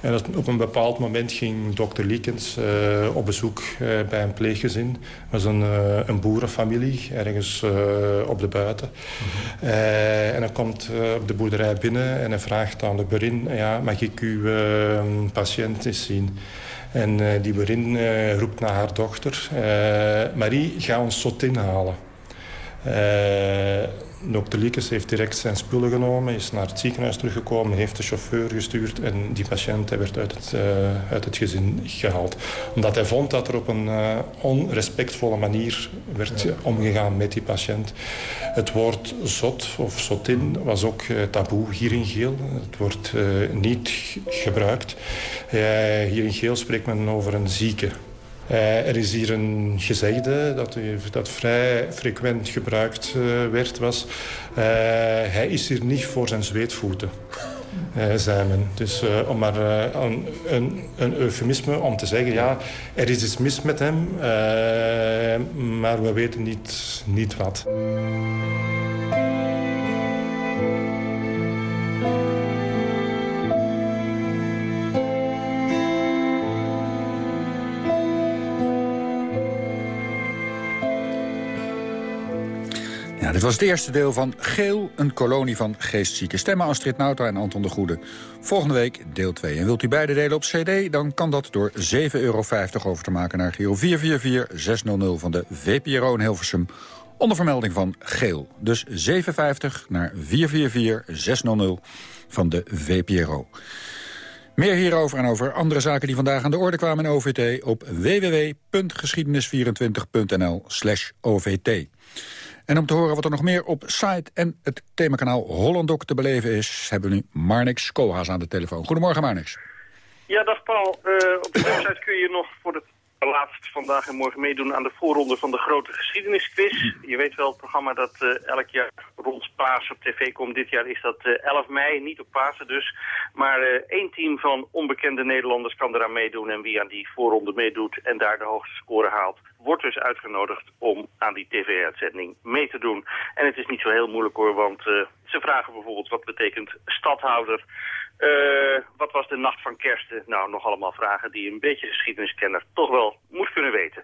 en dat, op een bepaald moment ging dokter Liekens uh, op bezoek uh, bij een pleeggezin. Dat was een, een boerenfamilie, ergens op de buiten. Mm -hmm. en hij komt op de boerderij binnen en hij vraagt aan de berin... Ja, mag ik uw patiënt eens zien? En die berin roept naar haar dochter... Marie, ga ons zotin halen. Dr. Liekes heeft direct zijn spullen genomen, is naar het ziekenhuis teruggekomen, heeft de chauffeur gestuurd en die patiënt werd uit het, uh, uit het gezin gehaald. Omdat hij vond dat er op een uh, onrespectvolle manier werd ja. omgegaan met die patiënt. Het woord zot of zotin was ook uh, taboe hier in Geel. Het wordt niet gebruikt. hier in Geel spreekt men over een zieke. Uh, er is hier een gezegde dat, dat vrij frequent gebruikt uh, werd. Was, uh, hij is hier niet voor zijn zweetvoeten, zei men. Dus om maar een, een, een, eufemisme om te zeggen... ja, er is iets mis met hem, maar we weten niet, niet wat. Was het eerste deel van Geel, een kolonie van geestzieke stemmen. Astrid Nauta en Anton de Goede. Volgende week deel 2. En wilt u beide delen op cd, dan kan dat door 7,50 euro over te maken... naar Giro 444600 van de VPRO in Hilversum. Onder vermelding van Geel. Dus 7,50 naar 444600 van de VPRO. Meer hierover en over andere zaken die vandaag aan de orde kwamen in OVT... op www.geschiedenis24.nl OVT. En om te horen wat er nog meer op site en het themakanaal Hollandok te beleven is... hebben we nu Marnix Koolhaas aan de telefoon. Goedemorgen, Marnix. Ja, dag Paul. Uh, op de website kun je nog voor het laatst vandaag en morgen meedoen aan de voorronde van de grote geschiedenisquiz. Je weet wel, het programma dat uh, elk jaar rond Pasen op tv komt. Dit jaar is dat uh, eh, 11 mei, niet op Pasen dus. Maar uh, één team van onbekende Nederlanders kan eraan meedoen. En wie aan die voorronde meedoet en daar de hoogste score haalt, wordt dus uitgenodigd om aan die tv-uitzending mee te doen. En het is niet zo heel moeilijk hoor, want ze vragen bijvoorbeeld wat betekent stadhouder... Uh, wat was de nacht van kerst? Nou, nog allemaal vragen die een beetje geschiedeniskenner toch wel moet kunnen weten.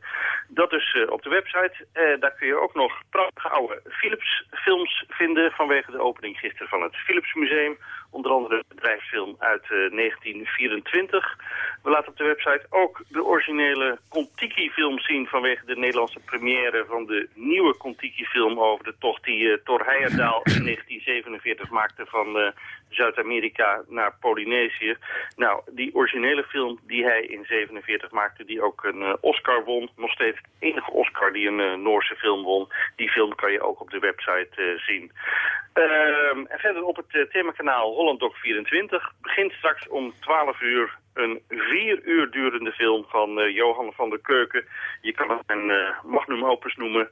Dat dus uh, op de website. Uh, daar kun je ook nog prachtige oude Philips films vinden vanwege de opening gisteren van het Philips Museum. Onder andere een bedrijfsfilm uit 1924. We laten op de website ook de originele Kontiki-film zien... vanwege de Nederlandse première van de nieuwe Kontiki-film... over de tocht die uh, Thor Heyerdahl in 1947 maakte van Zuid-Amerika naar Polynesië. Nou, die originele film die hij in 47 maakte, die ook een uh, Oscar won. Nog steeds de enige Oscar die een uh, Noorse film won. Die film kan je ook op de website uh, zien. Ehm, en verder op het themakanaal Holland Doc 24 begint straks om 12 uur een vier uur durende film van Johan van der Keuken. Je kan het een magnum opus noemen.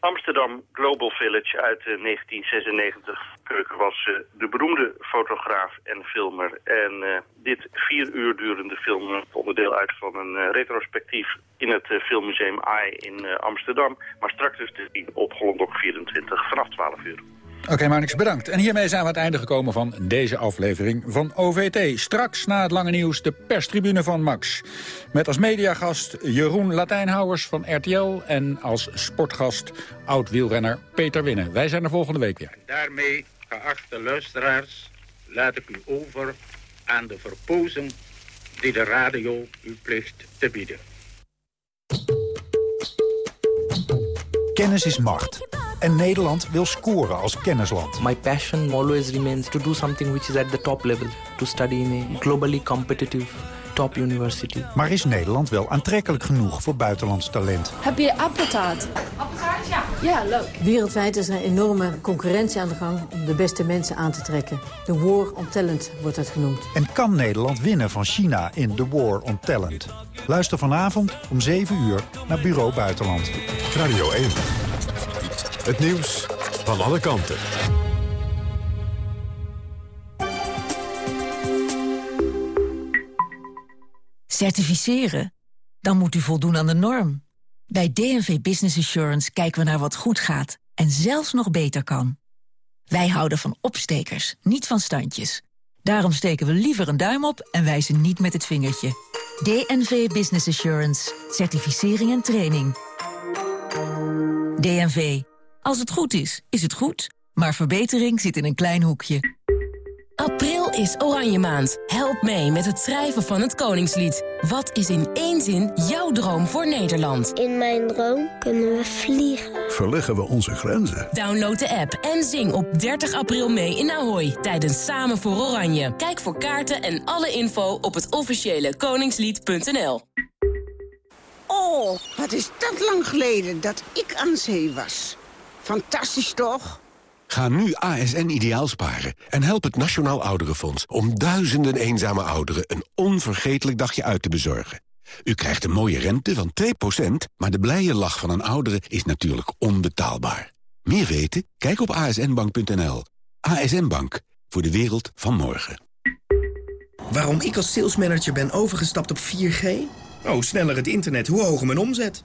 Amsterdam Global Village uit 1996. Eh, Keuken was uh, de beroemde fotograaf en filmer. En uh, dit vier uur durende film onderdeel uit van een retrospectief in het Filmmuseum AI in Amsterdam. Maar straks dus te zien op Hollandok 24 vanaf 12 uur. Oké, okay, Marnix, bedankt. En hiermee zijn we aan het einde gekomen van deze aflevering van OVT. Straks na het lange nieuws de perstribune van Max. Met als mediagast Jeroen Latijnhouwers van RTL... en als sportgast oud-wielrenner Peter Winnen. Wij zijn er volgende week weer. daarmee, geachte luisteraars, laat ik u over aan de verpozen... die de radio u plicht te bieden. Kennis is macht. En Nederland wil scoren als kennisland. My passion always remains to do something which is at the top level. To study in a globally competitive top university. Maar is Nederland wel aantrekkelijk genoeg voor buitenlands talent? Heb je appeltaart? Appeltaart, ja. Ja, leuk. Wereldwijd is er een enorme concurrentie aan de gang om de beste mensen aan te trekken. De War on Talent wordt het genoemd. En kan Nederland winnen van China in The War on Talent? Luister vanavond om 7 uur naar Bureau Buitenland. Radio 1. Het nieuws van alle kanten. Certificeren? Dan moet u voldoen aan de norm. Bij DNV Business Assurance kijken we naar wat goed gaat en zelfs nog beter kan. Wij houden van opstekers, niet van standjes. Daarom steken we liever een duim op en wijzen niet met het vingertje. DNV Business Assurance. Certificering en training. DNV. Als het goed is, is het goed. Maar verbetering zit in een klein hoekje. April is Oranje Maand. Help mee met het schrijven van het Koningslied. Wat is in één zin jouw droom voor Nederland? In mijn droom kunnen we vliegen. Verleggen we onze grenzen? Download de app en zing op 30 april mee in Ahoy tijdens Samen voor Oranje. Kijk voor kaarten en alle info op het officiële koningslied.nl. Oh, wat is dat lang geleden dat ik aan zee was. Fantastisch toch? Ga nu ASN ideaal sparen en help het Nationaal Ouderenfonds... om duizenden eenzame ouderen een onvergetelijk dagje uit te bezorgen. U krijgt een mooie rente van 2%, maar de blije lach van een oudere is natuurlijk onbetaalbaar. Meer weten? Kijk op asnbank.nl. ASN Bank, voor de wereld van morgen. Waarom ik als salesmanager ben overgestapt op 4G? Oh, sneller het internet, hoe hoger mijn omzet.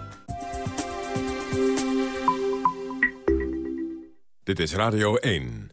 Dit is Radio 1.